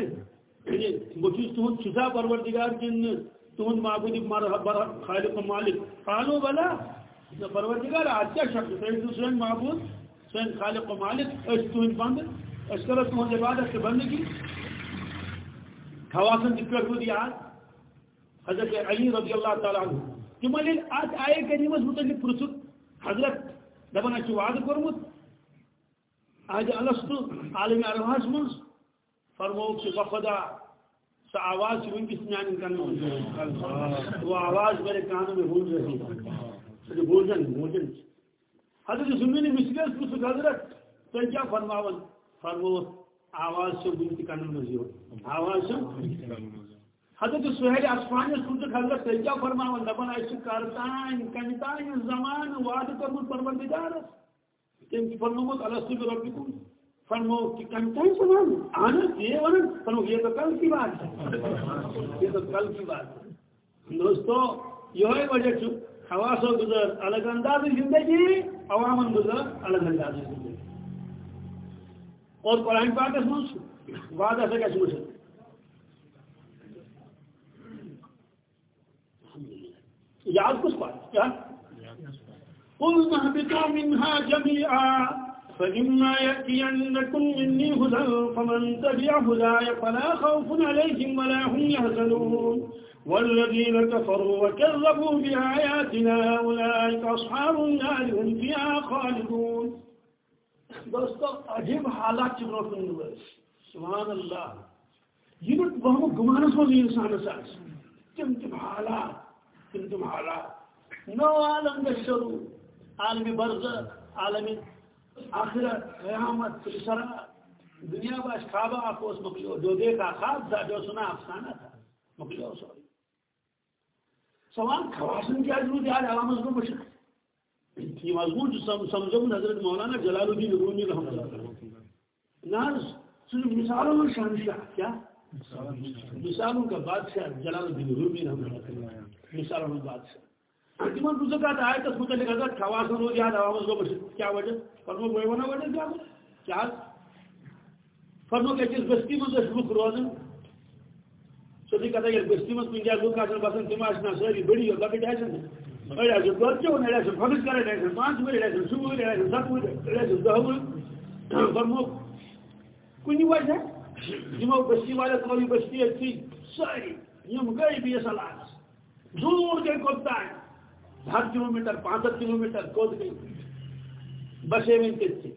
Speaker 3: بچس تہد چھتا پروردگار کن تہد معبود خالق مالک۔ قالو بلا پروردگار، آج کیا شخص تھی سین معبود۔ سین خالق و مالک۔ اس تہد بند۔ اس کرو تمہیں عبادت سے بندگی حواسن کت پہ یاد حضرت علی رضی اللہ تعالیٰ عنہ۔ تم ات آئے کریمس متعلق پرسک حضرت دپان اچھا وعدہ کورمت آج الست عالم ارواس من فرموک سے وفدا سو آواز ونکس میان کن وہ آواز میرے کانوں میں گونج رہی. ہے گونجن گونجن حضرت زمین مسکر پرسک حضرت تو کیا فرماون فرمو آواز سے کی کنن مزی ہو آواز سے حضرت سہیل اسفانی سنت حضرت تیجا فرماون دبن ایسے کرتان کنتان زمان وعد کرمت پروردگار. تم کی فرموت فرمو کہ آنا یہ فرمو یہ تو کل کی بات ہے۔ یہ تو کل کی بات ہے۔ دوستو یہ وجہ چھو۔ و گزر الگ انداز زندگی عوامن گزر الگ انداز زندگی۔ اور قرآن پاک اس منس کیسے مجھے یاد کس بات؟ کیا قل نهبطوا منها جميعا فإما يأتينكم مني هدى فمن تبع هداي فلا خوف عليهم ولا هم يحزنون. والذين كفروا وكذبوا بآياتنا أولئك أصحاب النار هم فيها خالدون. دوستو عجیب حالات چھ برو کن سبحان اللہ. یہ نت بہم گمانس مز انسانس آس تم حالات تم تم حالات. نو عالم عالم برزخ عالم آخرت، قیامت سلسلہ دنیا باش خوابہ آپ اس مکلیو جو دیکھا خواب تھا، جو سنا افسانہ تھا مکلیو سوری۔ سوال خواسن کیا ضرورت ہے؟ علامت کو مشکل یہ مضمون جو سمجھو حضرت مولانا جلال الدین رومی رحمۃ اللہ ناز، صرف مثالوں میں شہنشاہ کیا؟ مثالوں کا بادشاہ جلال الدین رومی رحمۃ اللہ مثالوں میں بادشاہ۔ تمہ بزرگ ات آیتس متعلق حضرت خواص روز یاد آواز بس کیا وجہ فرمو گوئے ونا وجہ کیا کیا فرمو کہ جس بستی مز لوک روزن سدی کتا یہ بستی مز پنجا لوک آسن بسن تم آسنا سری بڑی اور لکٹ آسن اے اج گور کیوں نہیں آسن فرض کرے نہیں پانچ میرے آسن سو میرے آسن سات میرے آسن دہ میرے فرمو کنی وجہ جمع بستی والے تمہاری بستی ہے اچھی ساری یم گئی بھی اصل آنس دور کے کبتا ہے ہر کلومیٹر پانسٹھ کلومیٹر کود گئی بسے میں بدھ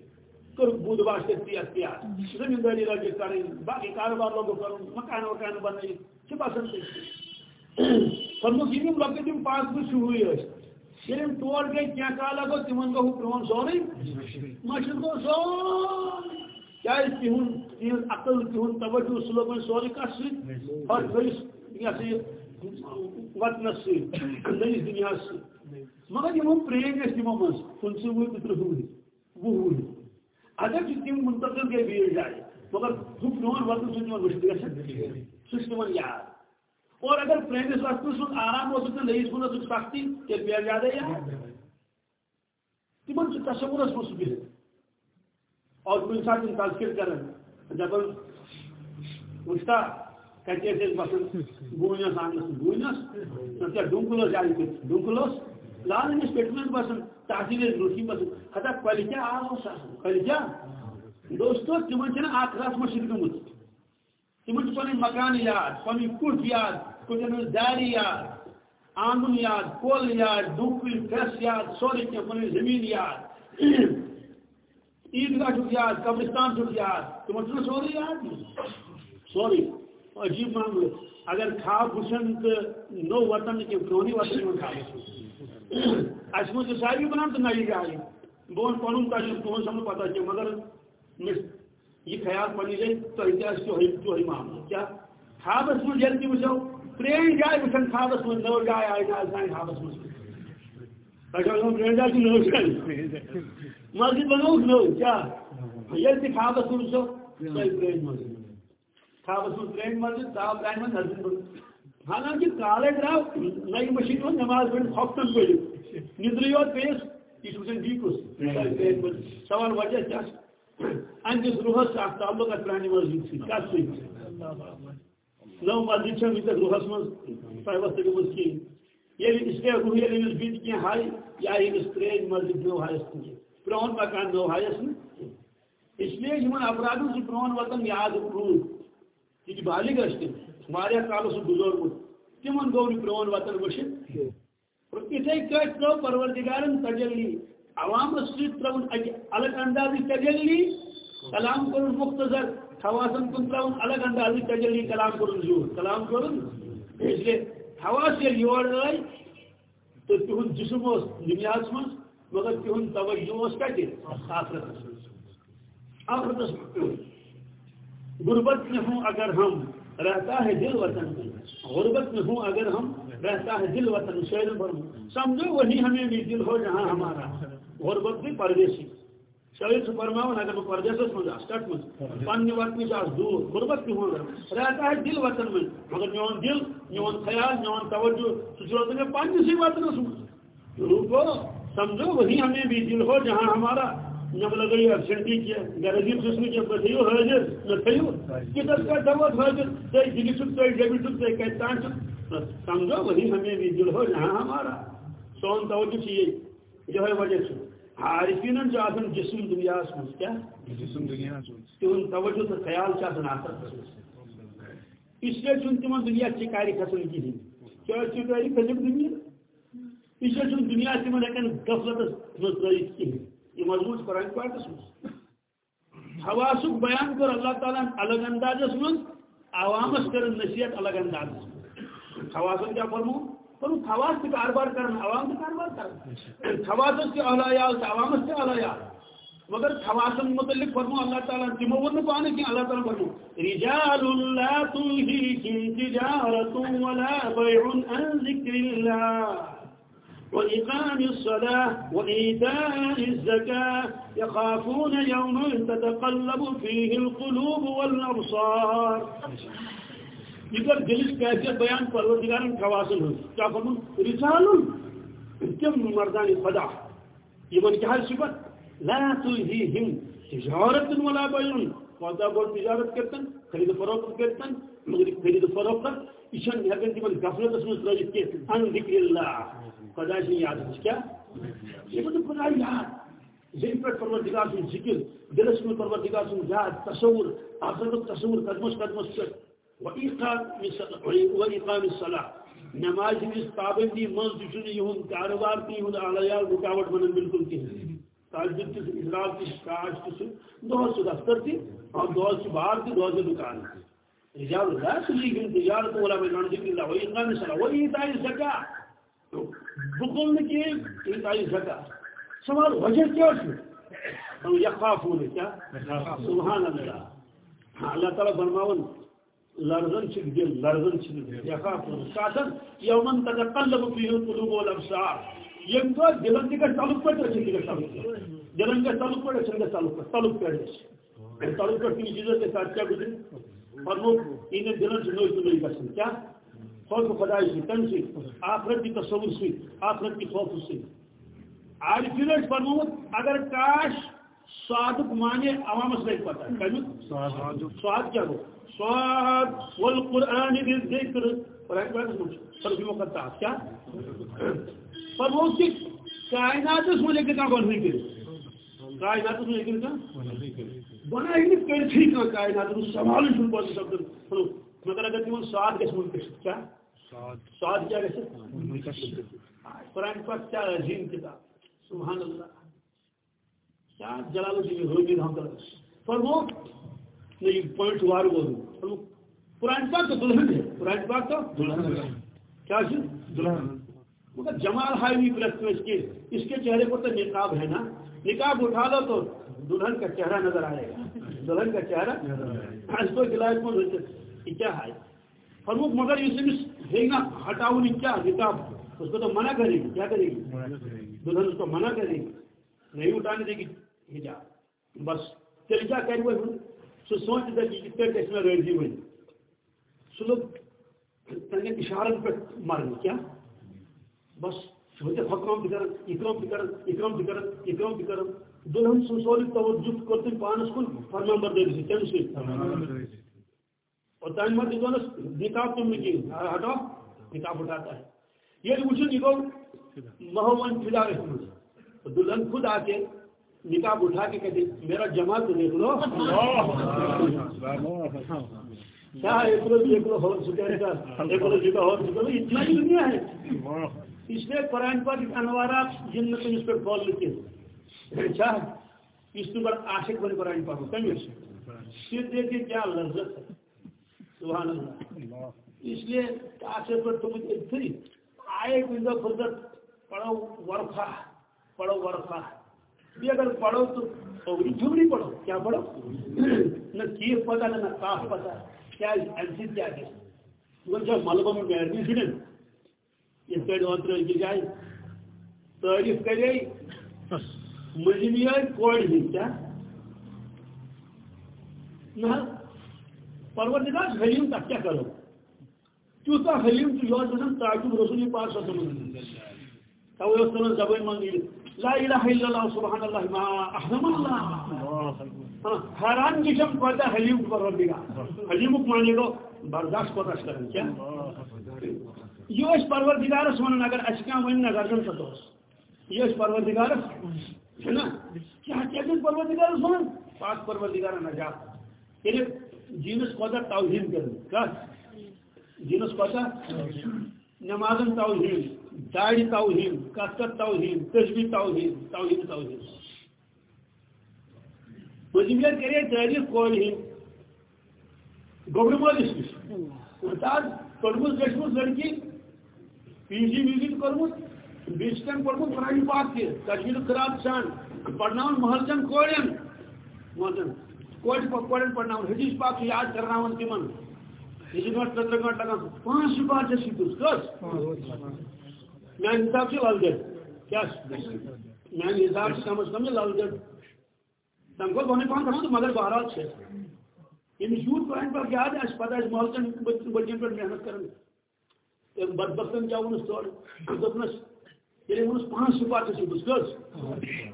Speaker 3: کرک بود باشتے تھی اتیار زمینداری لگے کریں باقی کاروبار لوگوں کروں مکان وکان بنائی چھ پسند تھی سمجھ یہ لگے تم پانچ شروع ہوئی ہے۔ یعنی تور گئی کینٛہہ کال گوٚو تِمن گوٚو ہُہ پرٛون سورُے مٔشِد گوٚو سورُے کیٛازِ تِہُنٛد تِہٕنٛز عقل تِہُنٛد توجوٗ سُہ وطنس سۭتۍ نئی دنیا سۭتۍ مگر یہ پرین گھس تمو من پنچہ وہر تو ترہ وہر وہر اگر تم منتقل گئی بیس جائے، مگر ہم پرون وطن سن مشکل گھن سہ تمہ یاد۔ اور اگر پرینس وقت سن آرام ہو سکتا، نہیں سن سک سختی کہ پیر زیادہ یا؟ تمن سے تصور اس مسبر اور کوئی ساتھ ان تذکر کرن جب وشتا کتے سے بسن گونیس آنس گونیس نتیا ڈونکلوس جاری کت ڈونکلوس لال اس پیٹمنٹ بسن تحصیل روشی بسن خطا کلچا آو ساسن کلچا دوستو تمن چھنا آکراس مشرک مت تمن پن مکان یاد پن کٹ یاد کچھ داری یاد آنگن یاد کول یاد ڈوکل پریس یاد، سوری کی پن زمین یاد. عیدگاہ چھک یاد، قبرستان چھک یاد. تمن چھنا سوری یاد؟ سوری. عجیب معاملہ. اگر خواب وچن تو نو وطن کی پرونی وطن میں خواب اس میں ساری بنان تو نئی جائے بون پنن کا تمہیں سمجھ پتا کہ مگر یہ خیال پنی جائے تو اتہاس کی ہوئی معاملہ۔ کیا؟ خوابس من یل تہ وچو پرین جائے وچن خوابس من نو جائے آئی نا سان خوابس من پرین جائے نو جائے۔ مسجد بنو نو کیا؟ یل تہ خوابس من وچو پرین مسجد خوابس من پرین مسجد صاحب پرین من نظر حالانکہ کالے دراو نئی مشین ہو، نماز پڑھ، ہفتن پڑھ۔ ندری یوت پیس یہ وچن ڈیکس سوال وجہ کیا؟ اندس روحس اخ تعلق پرانی مسجد سی کیا سی نو مسجد چھم تک روحس من تہ وقت گمز کی یل اس لیے روح یل امس بیت کی ہائی، یا امس ترین مسجد نو ہائس کی پرون مکان نو ہائس اس لیے یمن افرادن سے پرون وطن یاد روح۔ یہ بالغ اشت واریاہ کالو سے گزورمت تمن گو پرون وطن وشت اتھے کٹ ترو پروردگارن تجلی، عوام سی ترون الگ اندازی تجلی، کلام کر مختصر، حواسن کن تراؤن الگ اندازی تجلی، کلام کرن کلام کرن؟ اس لیے حواس یل یور آئی تو تہن جسم اس دنیا من مگر تہن توجہ اس کتہ آخرت آخرت غربت میں ہوں اگر ہم رہتا ہے دل وطن میں۔ غربت میں ہوں اگر ہم، رہتا ہے دل وطن، شہر پر ہوں سمجھو وہی ہمیں بھی دل ہو جہاں ہمارا۔ غربت بھی پردیسی شاید سے فرماون اگر میں پردیسس من کٹ من پنہ وطن سے دور۔ غربت کی ہوں اگر۔ رہتا ہے دل وطن میں۔ مگر میون دل میون خیال میون توجہ۔ سوچ میں پنہ سی وطن من روکو سمجھو وہی ہمیں بھی دل ہو جہاں ہمارا۔ نب لگئی ابسنٹی کیا گرجیب سسمی کیا بتائیو حاضر نہ کا دعوت حاضر؟ تے دلی تے تے سمجھو وہی ہمیں بھی دل ہو جہاں ہمارا۔ سون توجہ چاہیے جو ہے وجہ سے۔ عارفین آسان جسم دنیا من کیا؟ تہد توجہ تو خیال آسان آخر اس لیے چھ تم دنیا چہ کار کھسان کہین کیا کاری دنیا اس لیے دنیا تم ہیکن غفلت مز ترت کہین یہ مضبوط قرآن پاکس من حواسک بیان کر، اللہ تعالیٰ الگ انداز من عوامس کر نصیحت الگ انداز حواسن کیا فرمو؟ فرمو حواس تہ کاربار کرن عوام تہ کاربار کرن حواسس تہ اعلیات عوامس تہ اعلیات مگر حواسن متعلق فرمو، اللہ تعالیٰ تمو ون پانے کی، اللہ تعالیٰ فرمو، رجال لا تلهيهم تجارة ولا بيع عن ذكر الله. وإقام الصلاة وإيتاء الزكاة يخافون يوما تتقلب فيه القلوب والأبصار. يقول دلش كيفية بيان پروردگار خواصل ہو کیا فرمون رسال كم مردان خدا يمن كهال صفت لا تلهيهم. تجارة ولا بيع. ودا بول تجارت کرتن خرید فروخت کرتن مگر خرید فروخت ایشان ہیکن تمن غفلت من ترجت کی ان ذکر اللہ خدا سے یاد کیا یہ تو خدا یاد؟ زین پر پروردگار سن ذکر دلس میں پروردگار سن یاد، تصور آخرت تصور قدمس قدمس سے وإقام الصلاة. نماز میں پابندی من تشن کاروبار کی ہن رکاوٹ بنن بالکل کی تاجد کی اخراج کی کاش کی دو سے دفتر تھی اور دو سے باہر تھی دو سے دکان رجال لا تليهم تجارة ولا بيع عن ذكر الله وإقام الصلاة وإيتاء الزكاة بخل نکی ایتائی زکا۔ سوال وجہ کیا ہے یخافون کیا؟ سبحان اللہ۔ ہاں، اللہ تعالیٰ فرماون، لرزن چھ دل، لرزن چھ دل۔ یخافون ساتن، یومن تتقلب فیہ القلوب والابصار۔ یم تو دلن کی تعلق پر چھ کی تعلق دلن کا تعلق پر چھ تعلق پر۔ تعلق پر تعلق پر کی چیزوں کے ساتھ کیا گزرے؟ فرمو انہیں دلن سے نوئی تو نہیں کر کیا؟ خوف خدا سے تم سے آخرت کی تصور سے آخرت کی خوف سے عارفین فرموت اگر کاش صادق مانے عوامس نہیں پتا کمیت سواد کیا ہو سواد والقرآن بالذکر قرآن قرآن ترجمہ کرتا ہے کیا فرموت کہ کائنات اس مجھے کتنا ہوئی کرے کائنات اس مجھے کتنا بنا ہی نہیں کرے ٹھیک ہے کائنات اس سوال شروع مگر اگر تمہیں سواد گھس منتشر کیا سواد کیا گھس قرآن پاک کیا عظیم کتاب سبحان اللہ. کیا جلال الدین روزی رحمۃ اللہ فرمو نہیں پوائنٹ وار بولوں قرآن پاک تو دلہن ہے. قرآن پاک تو دلہن کیا جی دلہن. مگر جمال ہائی ہوئی پلس میں اس کے اس کے چہرے پر تو نقاب ہے نا. نقاب اٹھا دو تو دلہن کا چہرہ نظر آئے گا. دلہن کا چہرہ اس کو گلاس میں کیا ہے؟ فرموک مگر یہ نا ہٹاؤ نہیں کیا؟ نکاب اس کو تو منع کرے گی کیا کرے گی دلہن اس کو منع کرے گی نہیں اٹھانے دے گی حجاب بس۔ چل کیا کرے ہوئے سو سوچ دے گی کتنے کیس میں دی ہوئی سو لوگ تنگے اشارت پہ مارنے کیا؟ بس۔ ہوتے حکام بھی کرن اکرام بھی کرن اکرام بھی کرن اکرام بھی کرن دلہن سو سوری توجہ کرتے پانس کن فرمان بردے گی چند سے۔ اور تین مرد دونوں نکاح تم نے کی ہٹو نکاح اٹھاتا ہے۔ یہ وچھو نکو محمد فدا رحمت دلہن خود آ کے نکاح اٹھا کے کہتے میرا جماعت تو دیکھ لو۔ کیا ایک لو ایک لو اور سکے ایک لو جگہ اور سکے اتنا ہی دنیا ہے۔ اس لیے قرآن پاک انوارات جن میں تم اس پر بول لیتے اچھا اس تو بڑا عاشق بنے قرآن پر پاک کمی صرف دیکھیں کیا لذت ہے۔ سبحان اللہ۔ اس لیے کاشر پر تم تھی آئے بندہ فرصت پڑھو ورفا پڑھو ورفا بھی اگر پڑھو تو جھگڑی پڑھو۔ کیا پڑھو؟ نہ کیف پتا نہ کاف پتا کیا ایسی کیا ہے؟ وہ جب ملبہ میں بیٹھنی تھی نا اس پہ اوتر کی جائے۔ تعریف کرے۔ مجھے آئی کوئی نہیں۔ کیا؟ نہ۔ پروردگار حلیم تک کیا کرو؟ تیوتا حلیم تو یاد بزن تعجب رسول پاک صلی اللہ علیہ وسلم تو یہ سنن زبان من لا الہ الا اللہ، سبحان اللہ، ما احرم اللہ۔ حیران کشم پتا حلیم پروردگار۔ حلیم کو مانے گو برداشت کو رش کرن کیا؟ یہ اس پروردگار سنن اگر اشکا ون نہ گردن سدوس یہ اس پروردگار ہے نا؟ کیا کیا دن پروردگار سن پاک پروردگار نجات۔ یعنی جینس کوتا توہین کرن کس جینس کوتا نمازن توہین، داڑی توہین، کثرت توہین تسبیح توہین توہین توہین. پٔتِم لَٹہِ کرے تعریٖف کورِ ہِنٛدۍ گۄبرٕ مٲلِس نِش تاز پٔرمٕژ گٔژھمٕژ لٔڑکی پی جی وی جی کوٚرمُت بیٚیہِ چھِ تٔمۍ کوٚرمُت قرآنہِ پاک تہِ تجویٖد خراب سان پرناوان محلچن کورٮ۪ن منٛز مان کورِ کورٮ۪ن پرناوان حدیث پاک یاد کرناوان تِمن یہ چھِ گٲنٛٹہٕ ترٛےٚ ترٛےٚ گٲنٛٹہٕ لگان پانٛژھ لل گڑ کیٛاہ میٛانہِ حِساب چھِ کم از کم لل گڑ تم کو بنے کرنا تو مگر بہرحال چھ یہ مشہور یاد ہے، اس پتہ اس محلچن بچن محنت کرن بدبختن کیا ونس توڑ ییٚلہِ ووٚنُس پانٛژھ سُپار چھِ بہٕ کٔژ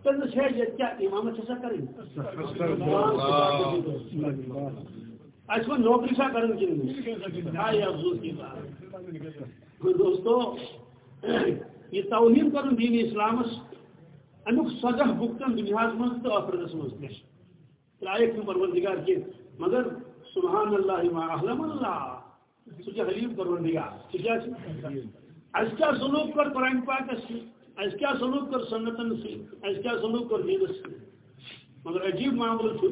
Speaker 3: تٔمِس ہے ییٚتہِ کیٛاہ اِمامت چھَسا اَسہِ ووٚن نوکری چھا کَرٕنۍ کِنہٕ ہاے افضوٗز کی بات دوستو یہ توہین کرن دین اسلامس امیک سزا بھگتن دنیا من تو آخرتس من ترائک پروردگار کی مگر سبحان اللہ ما احلم اللہ۔ سہ حلیف پروردگار۔ سہ کیا اس کیا سلوک کر قرآن پاک سے اس کیا سلوک کر سنتن سے اس کیا سلوک کر دینس سے مگر عجیب معاملہ چھ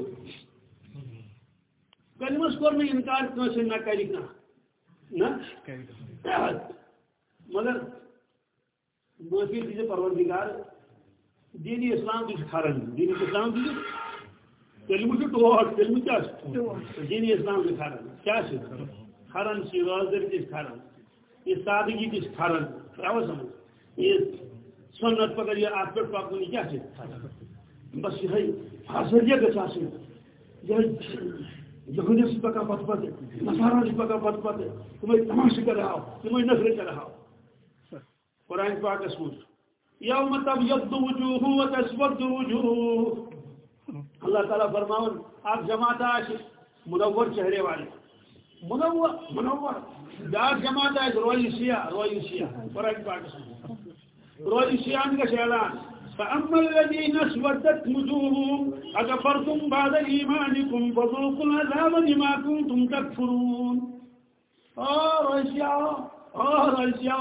Speaker 3: کلمس کور میں انکار کنسے نہ کرک نہ؟ مگر معافی دیجیے پروردگار دینی اسلام تھی کھران دینی اسلام تھی تلم ٹوٹ تلم کیا دینی اسلام تھی کھران کیا کھران سے روزدر تھی کھران یہ سادگی تھی کھران کیا سمجھ یہ سنت پکڑ یہ ات پہ پکن کیا بس یہ حاصل گھس آسن یہودی سے۔ پکا پت پت نصارا سے پکا پت پت تمہیں تماشے کر رہا ہو تمہیں نفرت کر رہا ہو قرآن پاکس مجھ یوم تبیض وجوه و تسود وجوه اللہ تعالیٰ فرماؤن، آپ جماعت آش منور چہرے والے۔ منور منور. بیاکھ جماعت آش روی سیاہ روی سیاہ قرآن پاک روی سیاہ کا اعلان فأما الذين اسودت وجوههم، أكفرتم بعد إيمانكم فذوقوا العذاب بما كنتم تكفرون۔ آه رئيسيا آه رئيسيا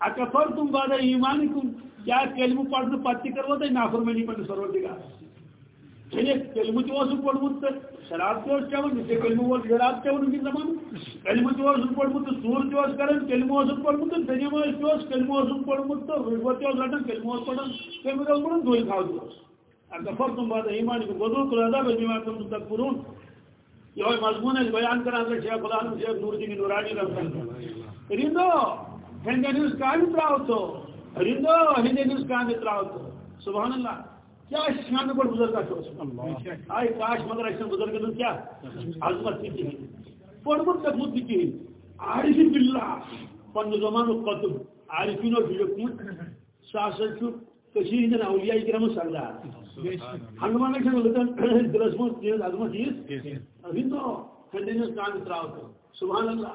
Speaker 3: اکفر بعد ایمان کیا کلمہ پڑھنے پتہ کرو تو نافرمانی پہ سروردگار یعنی کلمہ تہ پوڑمت شراب تہ چون جسے کلمہ وول شراب چون ان زمان کلمہ تہ پوڑمت تو سور تہ کران کلمہ پوڑمت دنیا تہ کلمہ پوڑمت تو رشوت رٹان کلمہ پڑھان کلمہ تہ پڑھان دوئی کھاو تہ اکفر تم بعد ایمان کم بدو کلا دا بما کنتم تکفرون یہ مضمون ہے، بیان کران شیخ خدا شیخ نور جی الدین نورانی رحمۃ اللہ ریندو ہندس کامہ تراوتو رندو ہندس کامہ تراوتو سبحان اللہ۔ کیا شان بڑ بزرگ آئی کاش مگر اچھا بزرگ کیا؟ عظمت کی تھی پڑمت کتمت کی تھی عارف باللہ۔ پن زمان عارفین و چھو کشیر ہندن اولیاء سردار۔ دلس من تیز عظمت سبحان اللہ۔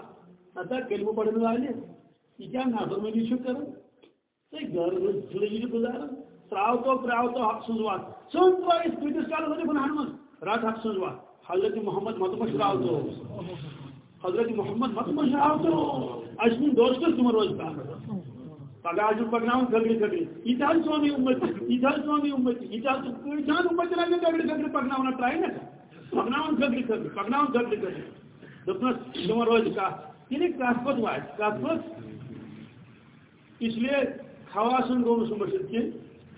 Speaker 3: اتا کلمہ پڑھنے والے؟ یہ کیا نافرمانی چھو کرن تے گھر گزارن تراو تو پراو تو حق سنوات سن تو اس پیٹس کال ہونے گناہ من رات حق سنوات حضرت محمد متمش راو تو۔ حضرت محمد متمش راو تو۔ اشمن دوست تم روز کا۔ پگا جو پگناون گگڑی گگڑی ایتال سوامی امت ایتال سوامی امت ایتال تو جان امت۔ لگے گگڑی گگڑی پگناون ٹرائی نہ پگناون گگڑی گگڑی پگناون گگڑی گگڑی دپنا تم روز کا۔ یعنی کافت وات کافت۔ اس لیے خواسن گو سو مشرق کی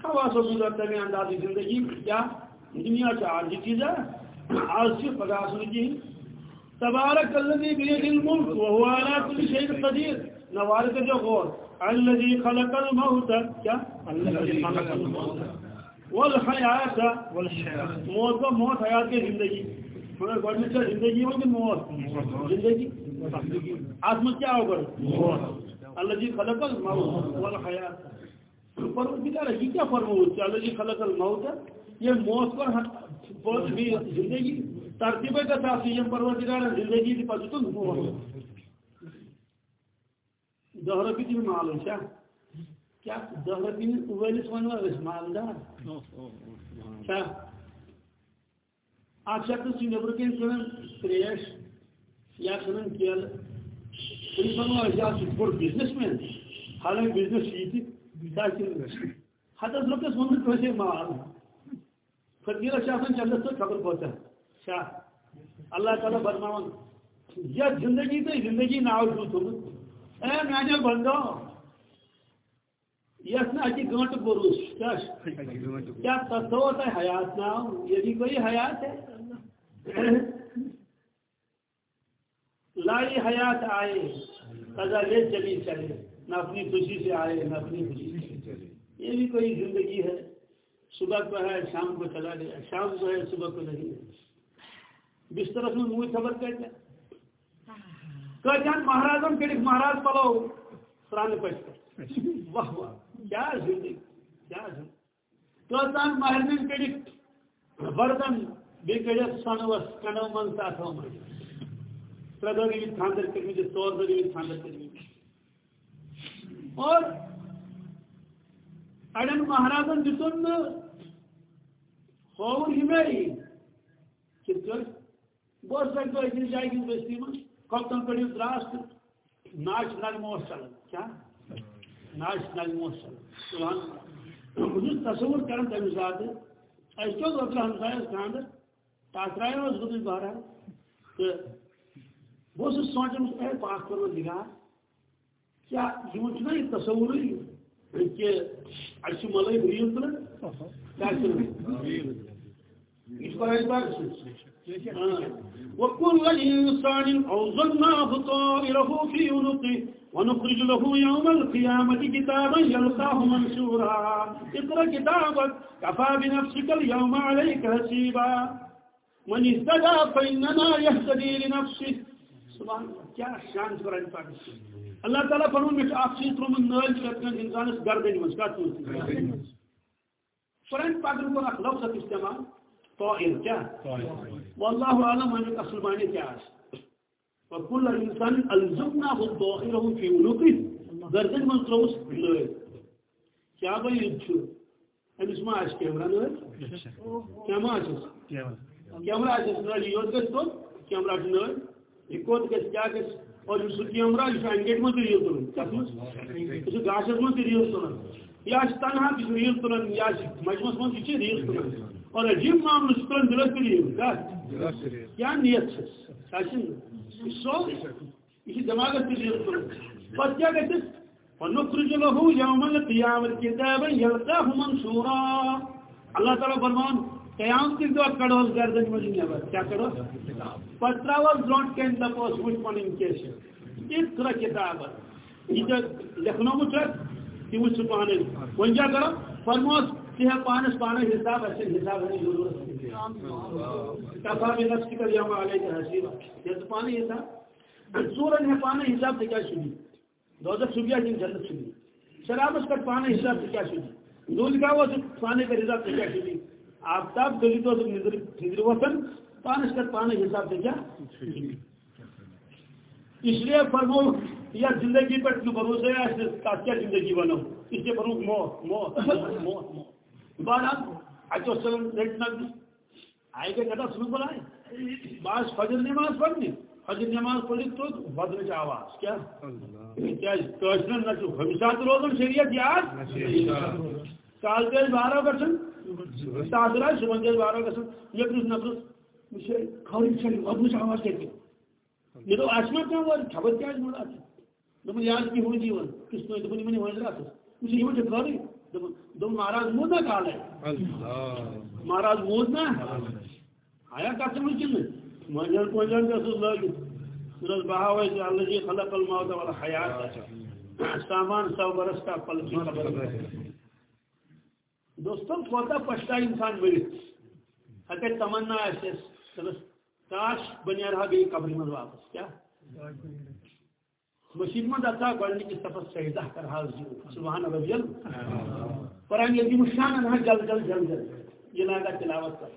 Speaker 3: خواص گزرتا میں اندازی زندگی کیا دنیا سے آج چیز ہے سے پگا سن کی تبارک الذي بيده الملك وهو على كل شيء قدير نوارد جو غور۔ الذي خلق الموت۔ کیا؟ الذي خلق الموت۔ والحیات۔ والحیات۔ موت و موت حیات کی زندگی۔ مگر گورنمنٹ زندگی ہوگی؟ موت۔ زندگی؟ آسمت کیا ہوگا؟ موت۔ الذي خلق الموت والحیات۔ پروردگار یہ کیا فرمود کہ الذي خلق الموت یہ موت پر زندگی ترتیب کا تھا یہ پروردگار زندگی دی پتہ تو موت دہر کی تھی معلوم ہے کیا؟ دہ رۄپیہِ وٲلِس وَنوا أسۍ مالدار۔ کیٛاہ اکھ شخص چھُ نیٚبرٕ کِنۍ کٕنان تریش یا کٕنان کیلہٕ تٔمِس وَنو أسۍ اکھ چھُ بوٚڑ بِزنس مین حالانکہِ بِزنس چھُ یہِ تہِ ہَتس رۄپیَس ووٚن نہٕ کٲنٛسے مال فقیٖرس چھِ آسان چندس تہٕ خبر کوتاہ کیٛاہ اللہ تعالیٰ برناوان یتھ زندگی تہٕ زندگی ناو چھُو تھوٚمُت اے میانیو بندو یس نا اکی گھنٹہ بروس کیا کیا تصور ہے حیات ناؤ یعنی کوئی حیات ہے لائی حیات آئے قضا لے چلی چلے نہ اپنی خوشی سے آئے، نہ اپنی خوشی سے چلے۔ یہ بھی کوئی زندگی ہے۔ صبح کو ہے، شام کو چلا گیا۔ شام کو ہے، صبح کو نہیں ہے۔ بستر میں منہ خبر کہتے کہ مہاراجن کڑک مہاراج پلو سران پہ واہ واہ، کیا زندگی کیا زندگی۔ توتان مہرنین کڑک بردن بی کڑک سنوس کنو من ساتھو من ترے دہ گئی خاندر کرمی ژور دہ گئی خاندر کرمی اور اڑین مہارازن دتن ہور ہمے کت بہت سکتا أکس جائے کس بستی من کۄپتن کڑیو دراس تو ناچ نغمہ چلان کیا؟ ناچ نغمہ چلان بہت تصور کران تمہ سات اس کیوں اوتر ہمسایس خاندر تک ترایو بہت بہرحال تو بہت سوچان اے پاک کرو نگاہ تلن وكل إنسان أوزناه طائره في عنقه ونخرج له يوم القيامة كتابا يلقاه منشورا. اقرأ كتابك كفى بنفسك اليوم عليك حسيبا. من اهتدى فإنما يهتدي لنفسه. الله کیا شان قرآن پاک اللہ تعالیٰ فرمون میں اخ چیز ترمن نال شکن انسانس گردن مز کت قرآن پاک کو اخ لفظ استعمال طائر کیا؟ والله اعلم ان اصل معنی کیا ہے؟ وكل انسان الزمناه طائره في عنقه گردن مز تروس لے کیا بھئی چھو؟ امس ما کیا ما آس کیمرہ آس نہ یوت گس تو کیمرہ نہ یہ گس کیا گس اور سہ کیمرہ یہ انگیٹ من ریل تلن کت گاشس من ریل تنہا تہ ریل یا مجمس تہ ریل اور عجیب معاملہ دلس کیا؟ نیت سو یہ دماغس ریل کیا گھس ونخرج له يوم القيامة كتابا يلقاه منشورا۔ اللہ تعالیٰ فرمان قیام کس دور کڑو گردن مجھے نیبر کیا کڑو پتراوس برونٹ کن دپوس وچ پنن کیس اقرا کتاب یہ لکھنؤ چھ تی وچ پانے ون کیا کرو؟ فرموس تی ہے پانس پانے حساب، ایسے حساب ہے ضرورت کفا بھی نفس کی کلیام آلے کا حسیب یہ تو پانے حساب سورن ہے پانے حساب سے کیا شدی دوزخ شبیہ جن جنت شدی شرابس کا پانے حساب سے کیا شدی دول کا وہ پانے کا حساب سے کیا شدی آفتاب گلی تو نظر وطن پانس کر پانے حساب سے کیا؟ اس لیے فرمو یا زندگی پر کیوں بھروسے ہے کیا زندگی بنو اس لیے فرمو موت موت موت موت بارہ اچھا سلم ریٹ نہ آئے گا کہتا سنو بلائے بعض فجر نماز پڑھنی فجر نماز پڑھی تو بدل آواز کیا؟ کیا کاشن نہ ہمیشہ روزن شریعت یاد؟ کال کے بارہ گھن رائے صبح کے بارہ گھن یہ نفرس آواز کہتے یہ تو آسما کیا ہوا خبر کیا بڑا دن یاد کی ہوئی جیون کس نے دن میں وجہ رہا مجھے یہ وجہ خبر دم مہاراج مود نہ کال ہے۔ مہاراج مود نہ آیا میں؟ چل مجھے پہنچان کا سوز لگی۔ سورج بہاو ہے اللہ جی خلق الموت والا حیات۔ سامان سو برس کا پل کی خبر۔ دوستوں کوتا پشتا انسان مرت اگر تمنا ایسے کاش بنیا رہا گئی قبر من واپس، کیا؟ مشید مند اتا گڑنے کی سفر سیدہ کر حال جو سبحان ربی اللہ قرآن یہ مشان انہا جل جل جل جل. یہ لاغا تلاوت کر.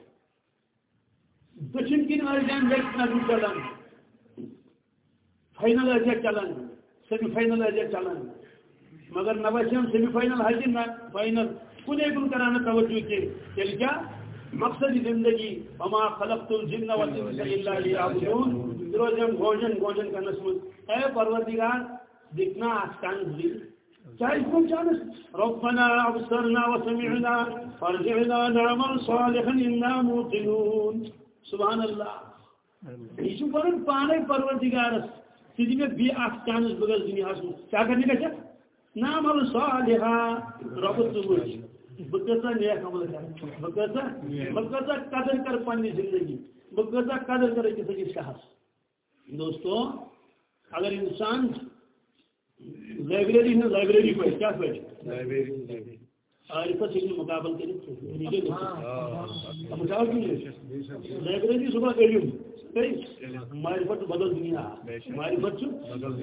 Speaker 3: دچن کی نواری جان ویٹ نہ چلن فائنل ایجے چلن. سیمی فائنل ایجے چلن. مگر نہ بچم سیمی فائنل حجن نہ فائنل. کنے کن کرانا توجہ کے تیل کیا مقصد زندگی، وما خلقت الجن والانس الا ليعبدون۔ روزم گوجن گوجن کا نسمت اے پروردگار دکھنا آستان دل چاہیے کون چانس ربنا ابصرنا وسمعنا فرجعنا نعمل صالحا، انا موقنون۔ سبحان اللہ۔ یہ چھو ون پانے پروردگارس تی میں بی اخ چانس بغیر دنیا کیا کرنے کا نعمل صالحا۔ رب تبوش نیک عمل کر قدر کر زندگی۔ بکسا قدر کر کسی کی شخص دوستو اگر انسان لائبریری ہے لائبریری پہ کیا پہ عارفت سے مقابل صبح علم معرفت بدل دنیا۔ معرفت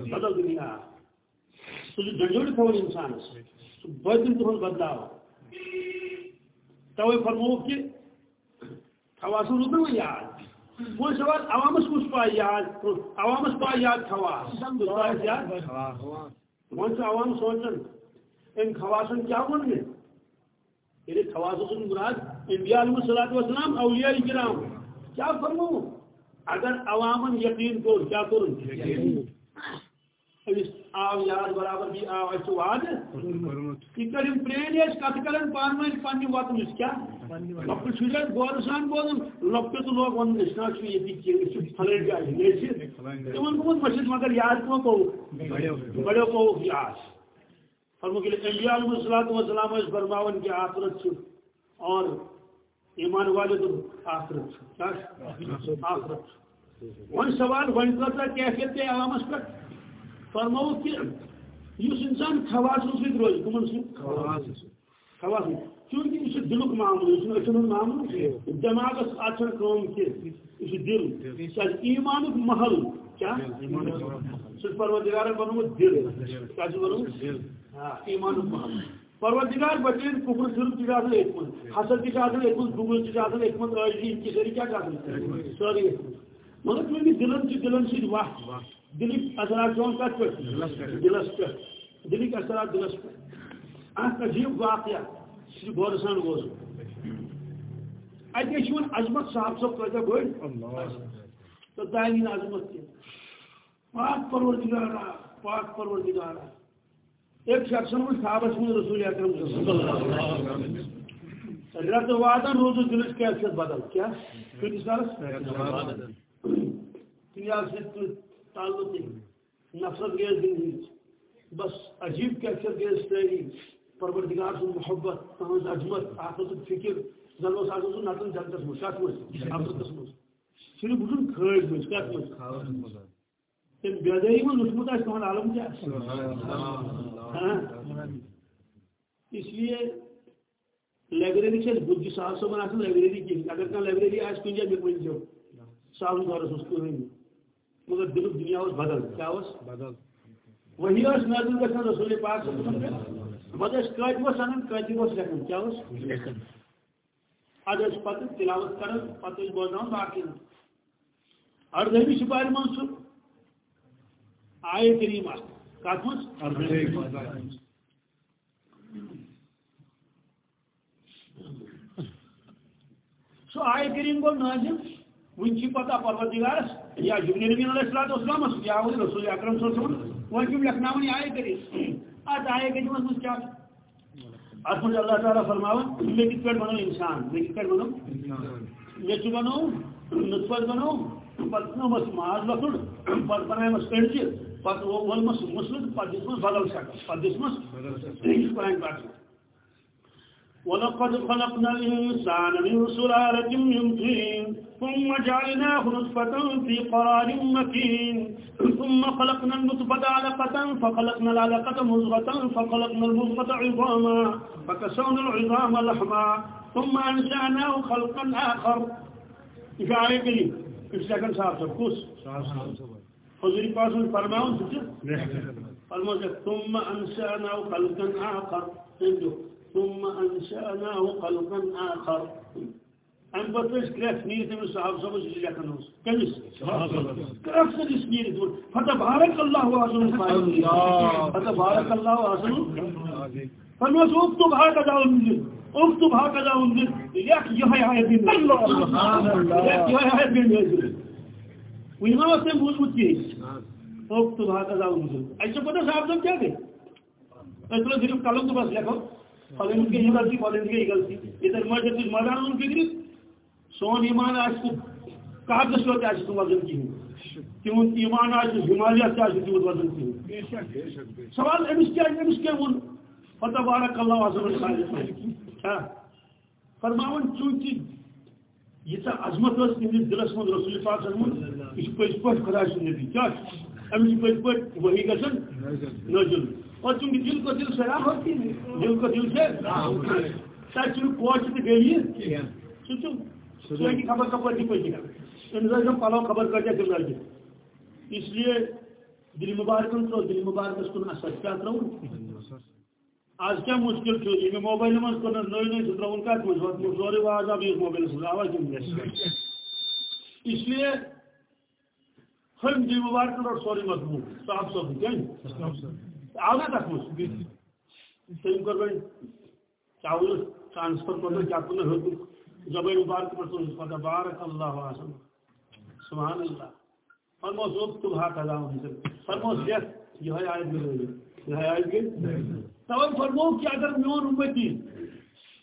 Speaker 3: بدل دنیا۔ سہ ڈنڈوڑ تھوان انسانس سہ بدل توے فرمو کہ خواس روز یاد. وہ سوال عوامس کس پا یاد عوامس پا یاد خواس یاد. ون عوام سوچن ام خواسن کیا ون گے یعنی خواس سن مراد انبیاء علیہ الصلوۃ والسلام اولیاء کرام. کیا فرمو؟ اگر عوامن یقین کو کیا کرن آو یاد برابر بھی آو اچھو واد یہ کریم پرین اس کت کرن، پان میں پنی واتن اس کیا؟ لپٹ شجر گور سان بولن لپٹ تو لوگ ون نشنا چھ یہ کی چھ پھلے جائے یہ چھ تمن کو مسجد مگر یاد کو کو؟ بڑے کو یاد۔ فرمو کہ انبیاء علیہ الصلوۃ والسلام اس فرماون کہ آخرت چھ اور ایمان والے تو آخرت کیا؟ آخرت ون سوال ون کرتا کیفیت عوامس پر؟ فرمو کہ اس انسان خواص ست روز کمن ست خواص. چونکہ یہ دلک معاملہ یہ اچھن معاملہ دماغس آچھن کام کی یہ دل. ایمان محل. کیا سر پروردگار بنوت دل. کیا بنوت ایمان محل. پروردگار بچین کفر شرک کی جاتا ہے ایک من حسد کی جاتا ہے ایک من بغل کی جاتا ہے ایک من راجی کی سری کیا جاتا ہے سوری مگر چونکہ دلن سے دلن سے واہ دلک اثرات چون کت پہ دلس پہ دلک اثرات دلس پہ اخ عجیب واقعہ یہ غور سان گوس اتنے چھ عظمت صاحب صاحب کتہ بڑ تو دائنین عظمت تہ پاک پروردگارا پاک پروردگارا ایک شخص نے صحابہ میں رسول اکرم صلی اللہ علیہ وسلم رت وادن روز دلس کیفیت بدل کیا کتنے سالس دنیا سے تعلق نفرت گیس دن بس عجیب کیفیت گیس تیری پروردگار سن محبت تہذ عظمت آخرت فکر اس آگے سن نتن جنتس مز کت مز مز صرف بچن کھٲج مز کت مز تم بیداری من وچمت آس تہن عالم کیا؟ اس لیے لائبریری سے بدھ صاحب صبح آسان لائبریری کی۔ اگر کھانا لائبریری آس کن جائے مے ون صاحب دورس اس کہین مگر دل دنیا اس بدل۔ کیا اس بدل۔ وہی اس نازل گژھان رسول پاک صلی اللہ علیہ وسلم مگر اس لیکن کیا اس پتہ تلاوت کرن پتہ باقی من سو آئے کریم سو گو نازل۔ ون پتہ پروردگارس یا جبن نبی علیہ الصلوۃ والسلام یا رسول اکرم صلی اللہ علیہ وسلم وہ کیوں لکھنا ونی آئے کری ات آئے کہ جمع کیا ات میں اللہ تعالی فرماون میں کت پر بنو انسان میں کت پر بنو میں چھ بنو نطفت بنو پتہ نو بس ماز لکڑ پتہ بنائے مس کنچ پتہ وہ ول مس مسلم پتہ دس مس بدل شکل پتہ دس مس قرآن پاک ولقد خلقنا الإنسان من سلالة من طين ثم جعلناه نطفة في قرار مكين. ثم خلقنا النطفة علقة فخلقنا العلقة مزغة فخلقنا المزغة عظاما فكسونا العظام لحما. ثم أنشأناه خلقا آخر. إيش آية كريم إيش لكن صار سبكوس حضوري پاسون فرماؤن فرماؤن ثم أنشأناه خلقا آخر. ثم أنشأناه خلقا آخر. ام پتہ کرٛٮ۪کھ نیٖرِتھ أمِس صاحب صٲبس یہِ لیکھان اوس کٔمِس کرٛٮ۪کھ سۭتۍ یُس نیٖرِتھ ووٚن فتح بارک اللہ حسن فتح بارک هكذا انزل اکتب هكذا انزل لیکھ یہے آیت دین لیکھ یہے آیت دین وۄنۍ ما اوس تٔمۍ بوٗزمُت کِہیٖنۍ هكذا انزل اَسہِ پتہ صاحب صٲب کیٛاہ گٔے أسۍ صرف قلم تہٕ بس لیکھو فلٲنِس گٔے غلطی فلٲنِس گٔے غلطی۔ ییٚتٮ۪ن مٲجر تُہۍ مدان اوٚن فِکرِ سون ایمان آسہِ کاغذس یوت آسہِ نہٕ وزن کِہیٖنۍ تِہُنٛد ایمان آسہِ ہمالیہ تہِ آسہِ تیوٗت وزن کِہیٖنۍ سوال أمِس کیٛاہ أمِس کیٛاہ ووٚن فتح بارک اللہ آسان ہاں۔ فرماون چوٗنٛکہِ ییٖژاہ عظمت ٲس تِہنٛدِس دِلس منٛز رسول پاک منٛز یہِ چھُ پٔزۍ پٲٹھۍ خۄداے سُنٛد نبی۔ کیٛاہ چھُ أمِس چھُ پٔزۍ پٲٹھۍ ؤحی اور چونکہ دل کو دل سے راہ ہوتی ہے دل کو دل سے تک کوچ تو گئی سہ خبر کپر کی پہ تم پلو خبر کر دم لگے اس لیے دل مبارکن ترو دل مبارکس کن اثر کیا ترو آج کیا مشکل چھو یہ موبائل من کن نئی نئی ترون کت مجھ سورے آواز اب یہ موبائل سے آواز اس لیے ہم دل مبارکن اور سوری مضمون صاف صاف کیا آو نا تک چاول ٹرانسفر مبارک پر پتہ بارک اللہ سبحان اللہ۔ یہ یہ آیت گئی یہ آیت گئی تب فرمو کہ اگر میون امتی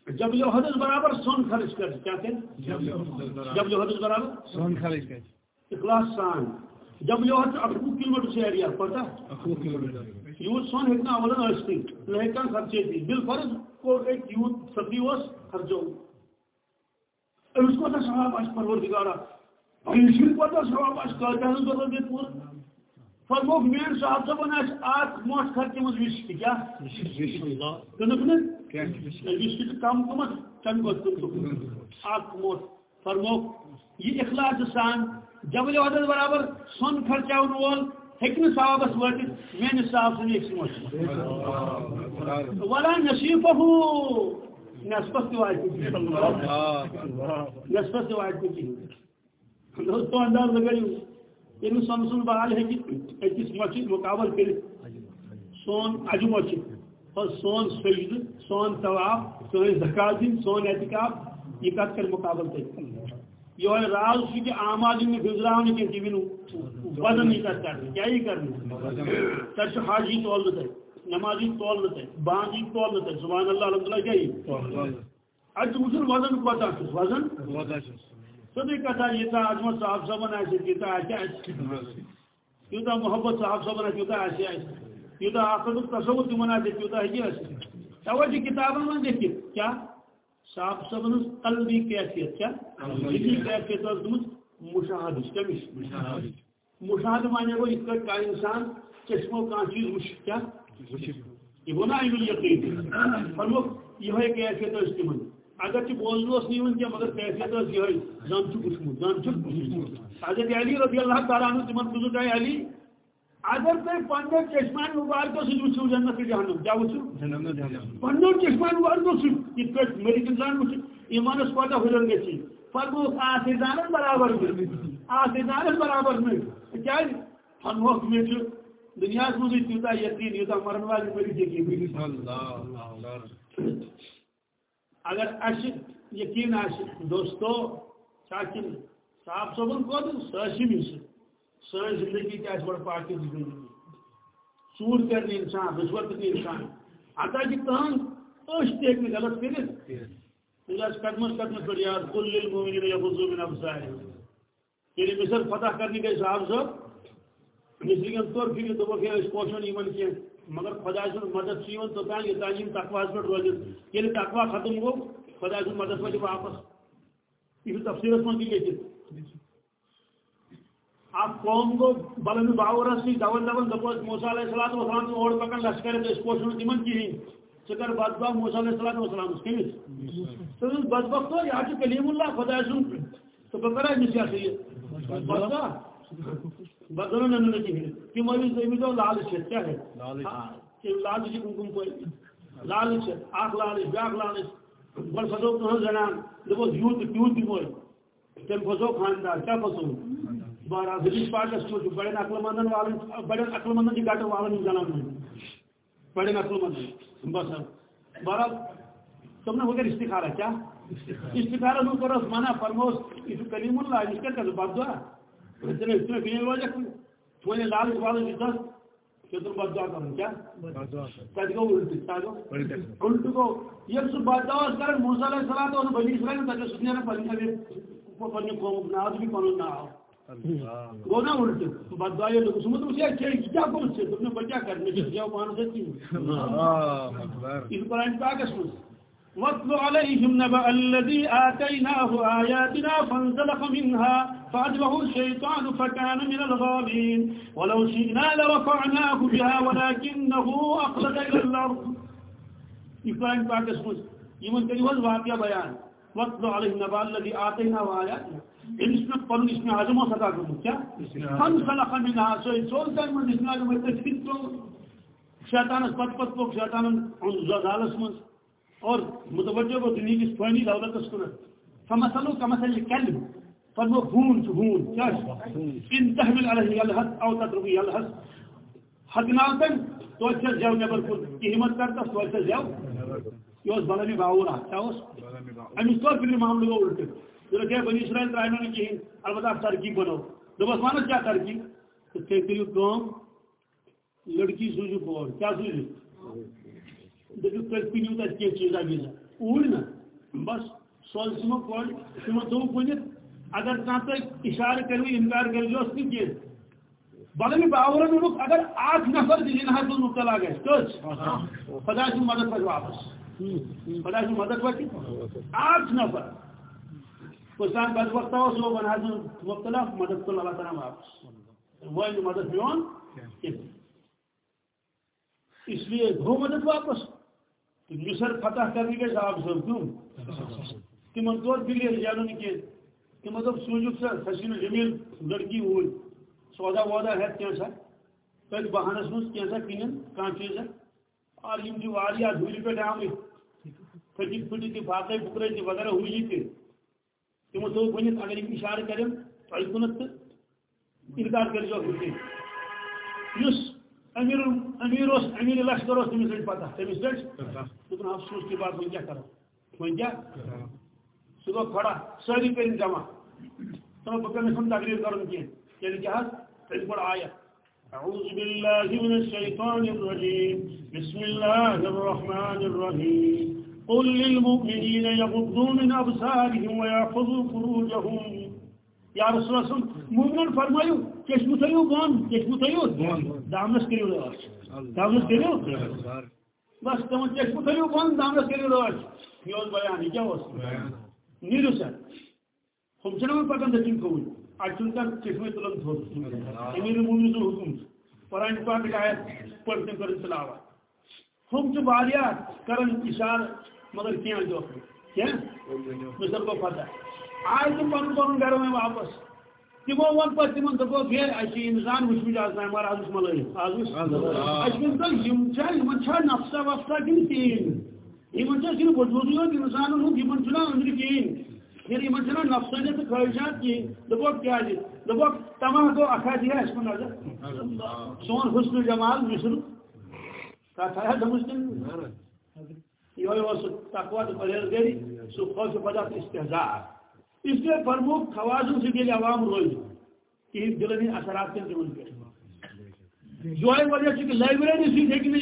Speaker 3: جب یہ حدث برابر سون خرچ کر کیا جب یہ حدث برابر۔
Speaker 4: سون خرچ کر۔
Speaker 3: اخلاص سان۔ جب یہ حدث میٹر سے ایریا پتہ یوت سون ہوں اولن ٲستی نہ خرچے دی بل فرض کوٚر أکۍ یوٗت سختی اوس خرچو أمِس کوتاہ ثواب آسہِ پروردگارا أمِس چھُنہٕ کوتاہ ثواب آسہِ کٲتیٛاہ ہن ضروٗرت پوٗرٕ میٛٲنۍ صاحب صٲبن آسہِ اکھ موٹ خرچہِ منٛز وِشتہِ کیٛاہ کٕنٕک نہٕ کم کٕنُک اکھ موٹ فرموک یہِ اخلاص سان جبل عدد برابر سۄن خرچاون وول ہیٚکہِ نہٕ صحابس وٲتِتھ میٲنِس صاحب سٕنٛدِ أکسٕے منٛز ولا نصیٖفہ نٮ۪صفس تہِ واتہِ نٮ۪صفس تہِ واتہِ کِہیٖنۍ دوستو انداز لگٲیِو ییٚلہِ نہٕ سۄنہٕ سُنٛد بال ہیٚکہِ أکِس مۄچہِ مُقابل کٔرِتھ سون اجہِ مۄچہِ سون سجدٕ سون طواف سٲنۍ زکات دِنۍ سون احتکاب یہِ کتھ کرِ مُقابل تٔتھۍ یہ راز کہ آماد گزراؤن کی ون وزن نہیں کر کیا ہی کرنا تر حاجی تولن تر نمازی تولن تر بانجی تولن تر سبحان اللہ الحمد للہ کیا اتہ وچن وزن کوتا وزن؟ سدی کتھا یوتہ عظمت صاحب صاحبن آسہ تیوتہ آسہ تیوتہ محبت صاحب صاحبن آسہ تیوتہ آسہ تیوتہ آخرت تصور تمن آسہ تیوتہ ہیٚکہِ جی ٲسِتھ توجہ کتابن منٛز لیکھِتھ کیٛاہ صاحب صاحب قلبی کیفیت کیا؟ قلبی کیفیت اور دمت مشاہد کمش مشاہد مانے وہ اس کا انسان چشموں کا چیز وش کیا؟ یہ ہونا علم یقین فرمو یہ کیفیت اس تمن اگر چھ بولنو اس نہیں کیا مگر کیفیت اس یہ زان چھ وچھمو زان چھ وچھمو حضرت علی رضی اللہ تعالی عنہ تمن بزرگ علی اگر تھی چشمان مبارکو سی وچو جنت جہنم کیا وچو پنو چشمان مبارکو سی یہ پہ مریض انسان وچ ایمانس کوتا ہلن گی فرمو آسیدانس برابر میں۔ برابر میں۔ کیا پنو میں دنیا مجھے تیوتا یقین یوتا مرن والی مریض یقین اگر اش یقین آش دوستو چاچن صاحب صبن کو ساشی میں سے۔ سن زندگی کیا بڑا پاکی زندگی سور کرنے انسان، رشوت کرنے انسان۔ اتا کہ تہن اس تے کہ غلط کرت اللہ قدمس قدمس پر یاد کل للمؤمنین یغضوا من ابصارهم۔ یعنی مثل فتح کرنے کے صاحب صاحب مثل کے طور پھر تو کہ اس پوشن ایمن مگر خدا سن مدد سیون تو تان یہ تعلیم تقوا پر روز یعنی تقوا ختم ہو، خدا سن مدد پر واپس۔ یہ تفسیر اس میں دی گئی آپ قوم کو بلند باورس سی دون دون دپوس موسیٰ علیہ السلام وسلام تو اور پکن لشکر اس پوشن تمن کہین سکر بدبا موسیٰ علیہ السلام وسلام کمس تو بدبخت تو چھ کلیم اللہ خدا سن تو بکرا مس یا سی بدبا بدن نن نہ کہین تو لال چھ کیا ہے؟ لال چھ لال چھ کم کم کوئی لال چھ اخ لال بیاخ لال گۄڈٕ پھسو کٕہٕنۍ زنان دوٚپُس یوٗت تہٕ تیوٗت دِمو تٔمۍ پھسو خانٛدار کیٛاہ پھسو بہرحال حدیث بڑٮ۪ن عقل مندن والن بڑٮ۪ن عقل مندن گٹہٕ والن زنان مٔنٛزۍ بڑٮ۪ن عقل مندن بس بہرحال تم نے استخارہ کیا؟ استخارہ میں کرو منع فرموس یہ کلیم اللہ اس کا بد دعا۔ اتنے اتنے گنے وجہ تو نے لال کہ تم بد دعا کرو کیا؟ الٹ کو یہ سب بد دعا کر موسی علیہ السلام اور بنی اسرائیل تک کو ناز بھی نہ گو نا الٹ بد دعا یہ سمجھ مجھے کیا کو سے؟ تم نے بچا کرنے کے جاؤ مان سے اس قرآن پاک اس میں واتل عليهم نبأ الذي آتيناه آياتنا فانزلق منها فأجبه الشيطان فكان من الغابين ولو شئنا لرفعناه بها ولكنه أخلد إلى الأرض۔ إفراهيم بعد اسمه يمن كلمة واقع بيان واتل عليهم نبأ الذي آتيناه آياتنا۔ ان اس میں پن اس میں عظم و صدا کروں کیا فن خلق منها سوئی سولتا من پوک اور متوجہ کی فانی دولت اس کو فمثلو كمثل الكلب فرمو هون هون کیا ان تحمل عليه يلهث او تترك يلهث حقناتن تو اچھا جاو نبر کو کی ہمت کرتا تو اچھا جاو یہ اس بلمی باورا کیا اس امی طور پر معاملے کو الٹے تو کہ بنی اسرائیل ترائنوں نے کی البتہ ترکیب بنو تو بس مانو کیا ترکیب؟ تو کہتے کام لڑکی سوجو پور کیا سوجو دپیو تُہۍ کٕنِو تَتہِ کینٛہہ چیٖزا ویٖزا اوٗرۍ نا، بس سۄل سِمو کوٚر تِمو دوٚپ ؤنِتھ اگر تا کانٛہہ تۄہہِ اِشارٕ کٔرِو، اِنکار کٔرۍزیوس نہٕ کینٛہہ بلے مےٚ باورن دوٚپُکھ اگر اکھ نفر تہِ جِنہس منٛز مُبتلا گژھِ کٔژ خۄدا سُنٛد مدد پتہٕ واپس۔ خۄدا سُنٛد مدد وتہِ اکھ نفر۔ کُسان بد وقت اوس وہ بن حظ مبتلا مدد تُل اللہ تعالیٰ واپس وۄنۍ نہٕ مدد میون اس لیے گو مدد واپس. مصر فتح کرنے کے صاحب صاحب کیوں؟ تمن طور دلیل جانو نہیں کہ تم دب سوجک سا حسین جمیل لڑکی ہوئی. سودا وودا ہے، کیا سا؟ تل بہانس مز کیا کنن کان چیز ہے؟ اور یم جو دھولی پہ آمت پھٹی پھٹی جی تھی جی فاقے بکرے تھی جی وغیرہ ہوئی تھی تمو تو ونت اگر یم اشارہ تۄہہِ کُنتھ تہٕ انکار کٔرۍزیو ہُہ یُس امیر امیر اس امیر لشکر اس تمہیں سے پتہ تمہیں سے لیکن افسوس کی بات میں کیا کروں میں کیا صبح کھڑا ساری کریں جمع تو بکر میں ہم تقریر کروں کی یعنی کیا ہے بڑا آیا اعوذ باللہ من الشیطان الرجیم بسم اللہ الرحمن الرحیم قل للمؤمنین یغضوا من ابصارهم ويحفظوا فروجهم. یا رسول اللہ مومنن فرمایو چشم تھیو بون چشم تھیو دامنس کریو راش دامنس کریو؟ بس تم چشم تھیو بون دامنس کریو راش یہ بیان کیا ہو نیرو سر. ہم چنو میں پتن دچن کوئی اچھن کا چشم تلن تھو امیر مومن جو حکم. قرآن پاک کی آیت پڑھتے کر تلاوت. ہم جو باریا کرن اشار مگر کیا جو؟ کیا؟ مثل کو پتہ۔ آئے تم پن پن گھر میں واپس۔ تمو ون پہ تم دپو اچھی انسان وچمت آز مگر آز نفسا وفسا کن کہین ان صرف وجود یوت انسان ان اندر کہین پھر نفسانیت تو خواہشات کہین دپوک کیا دپوک تمام گو اکھا دیا اس کو نظر۔ سون حسن جمال مصر۔ کتھ آیا سمجھ یہ وہ تقوا تو پرہیزگاری سہ خوش پدا استحزار اس لیے پرمکھ خوازن سے دل عوام روز کہ دلنی اثرات کے دل پہ جو ہے وجہ سے کہ لائبریری سے دیکھنے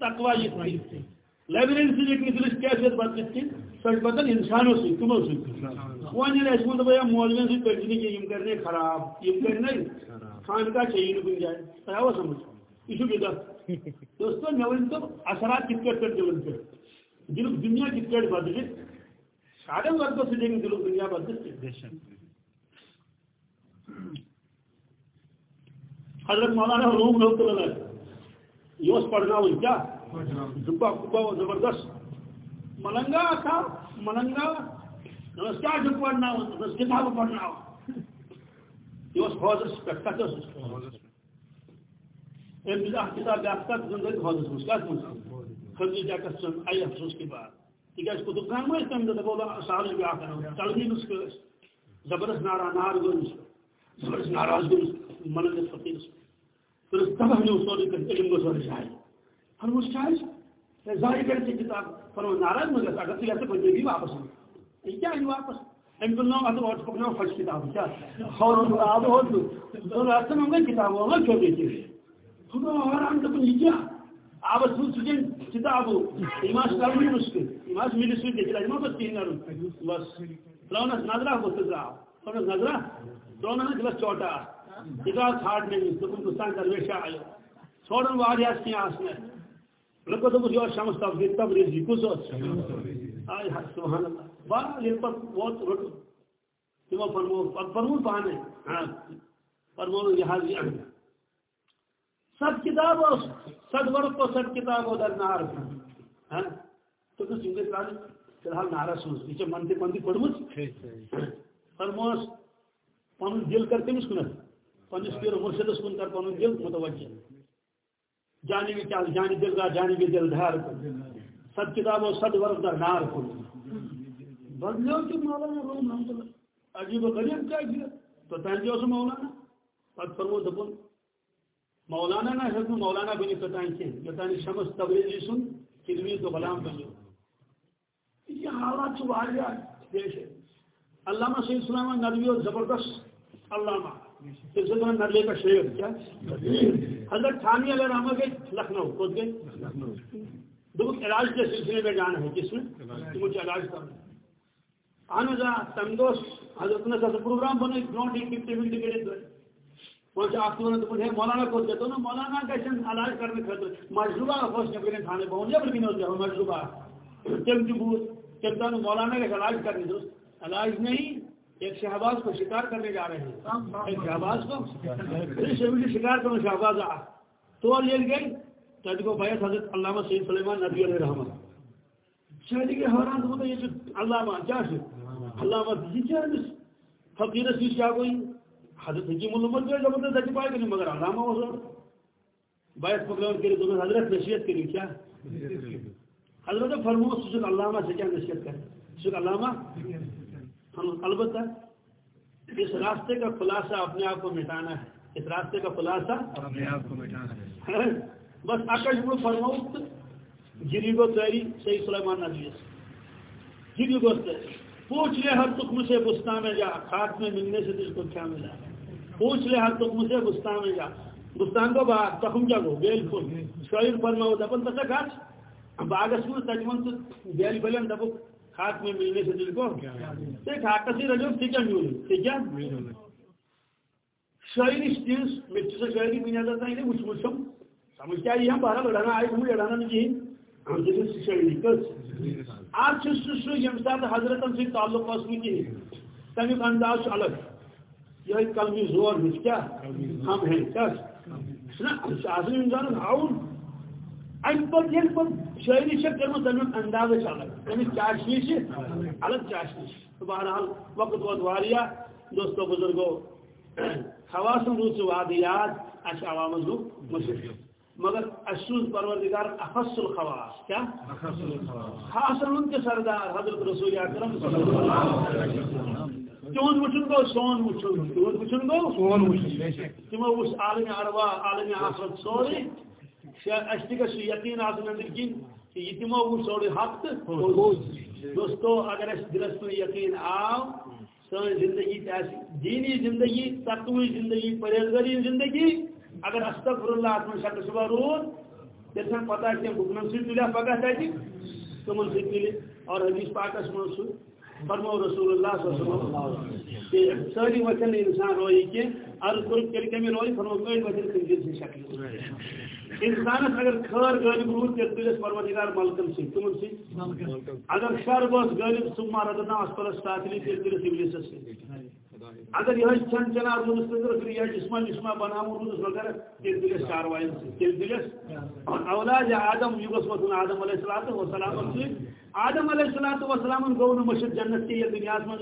Speaker 3: تقوا یہ تھی لائبریری سے دیکھنے دلس کیفیت بدلت کی سچ بدل انسانوں سے تمو سے ون اس مند بیا مولوین سے پڑھنے کہ یم کرنے خراب یم کرنے خان کا چاہیے کن جائے تھا سمجھ یہ بدت دوستو مے ون تو اثرات کت کٹ دلن پہ دل دنیا کت کٹ بدل سارے ورگوں سے دیکھیں دلوں دنیا بدل حضرت مولانا روم رحمت اللہ یہ اس پڑھنا ہوئی کیا؟ دبا کبا زبردست۔ ملنگا تھا ملنگا۔ نمس کیا جو پڑھنا ہو نمس کتاب پڑھنا ہو۔ یہ اس حوضر پہ اس ایک بزا کتاب یافتہ زندگی حوضر اس کا خرجی جا کر سن، آئی افسوس کی بات۔ تکیاز قطب خان ما تم دپو سہل بیاا چلگی نسخہ زبردست نارا نار گو نسخہ۔ زبردست ناراض گو منس فقیر پھر تباہ نیو سوري کر علم کو گو سوري جائے فرموس چاہیے ظاہر کر سے کتاب فرمو ناراض مگر اگر تو ایسے کوئی بھی واپس یہ کیا ہے واپس؟ ام کو نام اتو اور کو فرش کتاب کیا؟ اور آب ہو تو۔ راستہ میں کتاب ہو چھوڑ دیتی خدا اور ہم تو نہیں کیا؟ آب سو سجن کتاب ایماس کارمی مسک ایماس میری سوی دیکھ رہا ہے بس تین نرم بس لونس نظرہ کو تزرا لونس نظرہ دونوں نے گلاس چوٹا کتاب تھارڈ میں تو تم دوستان درویشہ آئے چھوڑن واریاس کی آس میں لکو تو کچھ اور شمس تبریز تبریز جی کچھ آئے سبحان اللہ بہرحال یہ پر بہت رٹ تمو فرمو فرمو پانے فرمو لحاظ یہ سب کتاب ہو سد ورق کو سد کتاب ہو در نار ہاں؟ تو کچھ انگلیس راج فی الحال نارا سوز یہ منتی منتی پڑمت فرموس پن دل کر تمس کن پنس پیر مرشدس کن کر پن دل متوجہ۔ جانبی کیا جانب دل کا جانبی دل دھار سد کتاب ہو سد ورق در نار کن بدلو کہ مولانا روم رحمت اللہ عجیب و غریب کیا کیا۔ تو تین جو مولانا پت فرمو دپن مولانا نہ ہے مولانا بنی کتان کے کتان شمس تبریزی سن کلمی تو غلام بنو یہ حالات سے واریہ دیش ہے۔ علامہ سید اسلام ندوی اور زبردست علامہ۔ پھر سے تمہیں ندوی کا شعر۔ کیا حضرت تھانی علیہ رحمہ کے لکھنؤ خود گئے دو علاج کے سلسلے میں جانا ہے، کس میں؟ مجھے علاج کرنا اہن حظ تمہ دہ حضرت سا پروگرام بن برو ٹکٹ ونٹی کڑت وہاں اخ ون دن ہے مولانا کو دے نا مولانا گھن علاج کرنے خاطر مجلوبہ خوش نے نبر تھانے پہنچ بہت نبر کن جا مجلوبہ۔ تم تہ بوت تم تم مولانا گھر علاج کرنے دوست علاج نہیں، ایک شہباز کو شکار کرنے جا رہے ہیں۔ ایک شہباز کو؟ شکار کرنا شہباز آ، تو یہ گئی تب کو بیت حضرت علامہ سید سلیمان نبی علیہ رحمت شاید کہ حیران تو یہ علامہ کیا علامہ جی یہ کیا فقیرس یہ کیا کوئی حضرت حکیم الامت جو زبردست سچ پائے کہ مگر علامہ ہو سر۔ باعث پکڑ کے لیے حضرت نصیحت کے لیے کیا؟ حضرت فرمو سک علامہ سے کیا نصیحت کرے سک علامہ؟ ہم البتہ اس راستے کا خلاصہ اپنے آپ کو مٹانا ہے۔ اس راستے کا خلاصہ اپنے آپ کو مٹانا ہے۔ بس اکش کو فرمو گری گو تیری صحیح سلیمان نبی گری گو تیری پوچھ لے ہر تکم سے بستان میں جا خاک میں ملنے سے تجھ کو کیا ملا پوچھ لے ہر تکم سے بستان میں جا۔ بستان کو باغ تخم کیا گو؟ بیل پھول شعر فرما ہو دپن تک کھاچ۔ باغس میں تجمن تو بیل بلن دپو خاک میں ملنے سے تجھ کو۔ تے خاک سے رجو ٹھیک ہے میول ٹھیک ہے شاعری چیز مجھ سے شاعری بنا جاتا ہے مجھ مجھم سمجھ کیا یہ ہم؟ بارہ لڑانا، آئے ہم لڑانا نہیں جی۔ ہم جس شاعری کس آج سے سہ یم سات حضرتن سی تعلق اس کہین تمیک انداز الگ۔ یہ کلمی زور ہز کیا؟ ہم ہیں کس؟ آسن انسان ہاؤن ام پہ یل پہ شاعری سے کرم تمیک انداز الگ تمیک چاشنی سے الگ چاشنی تو بہرحال وقت وقت واریا دوستو بزرگو حواسن روز وادیات اچھا عوام مشکل مگر اشوز پروردگار اخص الخواص کیا؟ خاص ان کے سردار حضرت رسول اکرم صلی اللہ علیہ وسلم۔ تہد وچن گو سون وچن تہد وچن گو سون وچن تمو وچ عالم اروا عالم آخرت سوري اس تہ گھ یقین آسن اندر کن کہ یہ تمو وچ سوري حق۔ دوستو اگر اس دلس میں یقین آو سن زندگی دینی زندگی تقوی زندگی پرہیزگاری زندگی اگر استغفر اللہ اتمن شک صبح رود تیل چھن پتہ کہ بکنن سی تلیا پگہ تاتی تمن سی اور حدیث پاکس من سو فرمو رسول اللہ صلی اللہ علیہ وسلم، کہ ساری وچن انسان روئی کہ عرض کرو کل کمی روئی، فرمو کوئی وچن خنزیر سے شکل انسانس اگر خیر غالب روز تیل تلس پروردگار ملکن سی تمن سی اگر شر بس غالب سما ردنا اسپلس ساتلی تیل تلس ابلیس سی اگر یہ چن چنا روز پھر یہ جسمہ جسمہ بنا روز وغیرہ تیل دلس کاروائن سے تیل دلس اولاد آدم یوگس وطن آدم علیہ السلام سے آدم علیہ السلام وسلام گو نا مشد جنت کی دنیا میں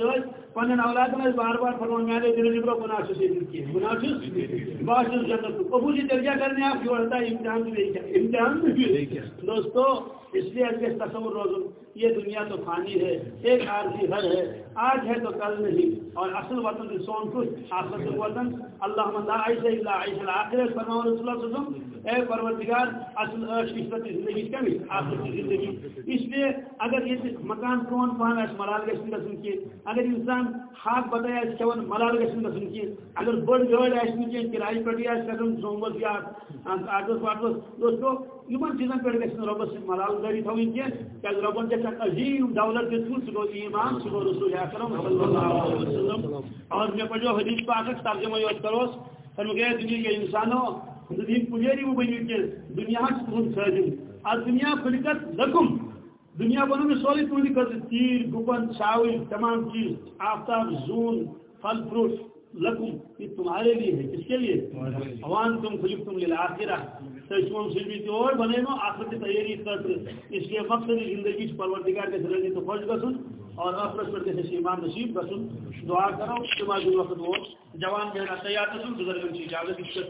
Speaker 3: پن اولاد میں بار بار فرمان میانے دل نبرو گناہ سے کی گناہ باش جنت ابو جی درجہ کرنے آپ جو ہوتا ہے، امتحان بھی امتحان بھی دوستو، اس لیے تصور روز یہ دنیا تو فانی ہے، ایک عارضی ہر ہے۔ آج ہے تو کل نہیں۔ اور اصل وطن سون کچھ آخر وطن۔ اللہ عائشہ اللہ عائشہ آخر فرما رسول اللہ صلی اللہ علیہ وسلم، اے پروردگار، اصل عشرت زندگی کمی آخرت زندگی۔ اس لیے اگر یہ مکان کون پہن اس ملال گھن گھن کی، اگر انسان ہاتھ بتایا چون ملال گھن گھن کی، اگر بڑ گاڑی آس کی کرایہ پہ کھن سوموس یا آٹوس واٹوس دوستو ان چیزن پہ گھن ربس ملال داری تھوین کی ربن گھر عظیم دولت دتمت سہ گو ایمان سہ گو رسول اکرم صلی اللہ علیہ وسلم۔ اور مے پڑھو حدیث پاک ترجمہ یوت کروس فرمو گیا دنیا کے انسانوں زندگی پجیری وہ بنی کہ دنیا تہد ساجم آج دنیا خلقت لکم دنیا بنو میں سوری تہندی خاطر تیر، گپن، چاول، تمام چیز، آفتاب، زون، پھل، فروٹ، لکم، یہ تمہارے لیے ہے، کس کے لیے؟ اوان تم خلق تم لیے آخرہ تشمم سلمی کی اور بنے نو آخر کی تیاری خاطر اس لیے مقصد زندگی پروردگار کے ذریعے تو خوش گسن اور آخرت پر کے ایمان نصیب گسن دعا کرو جمعہ وقت وہ جوان بہنا تیار گسن بزرگن کی اجازت اس سے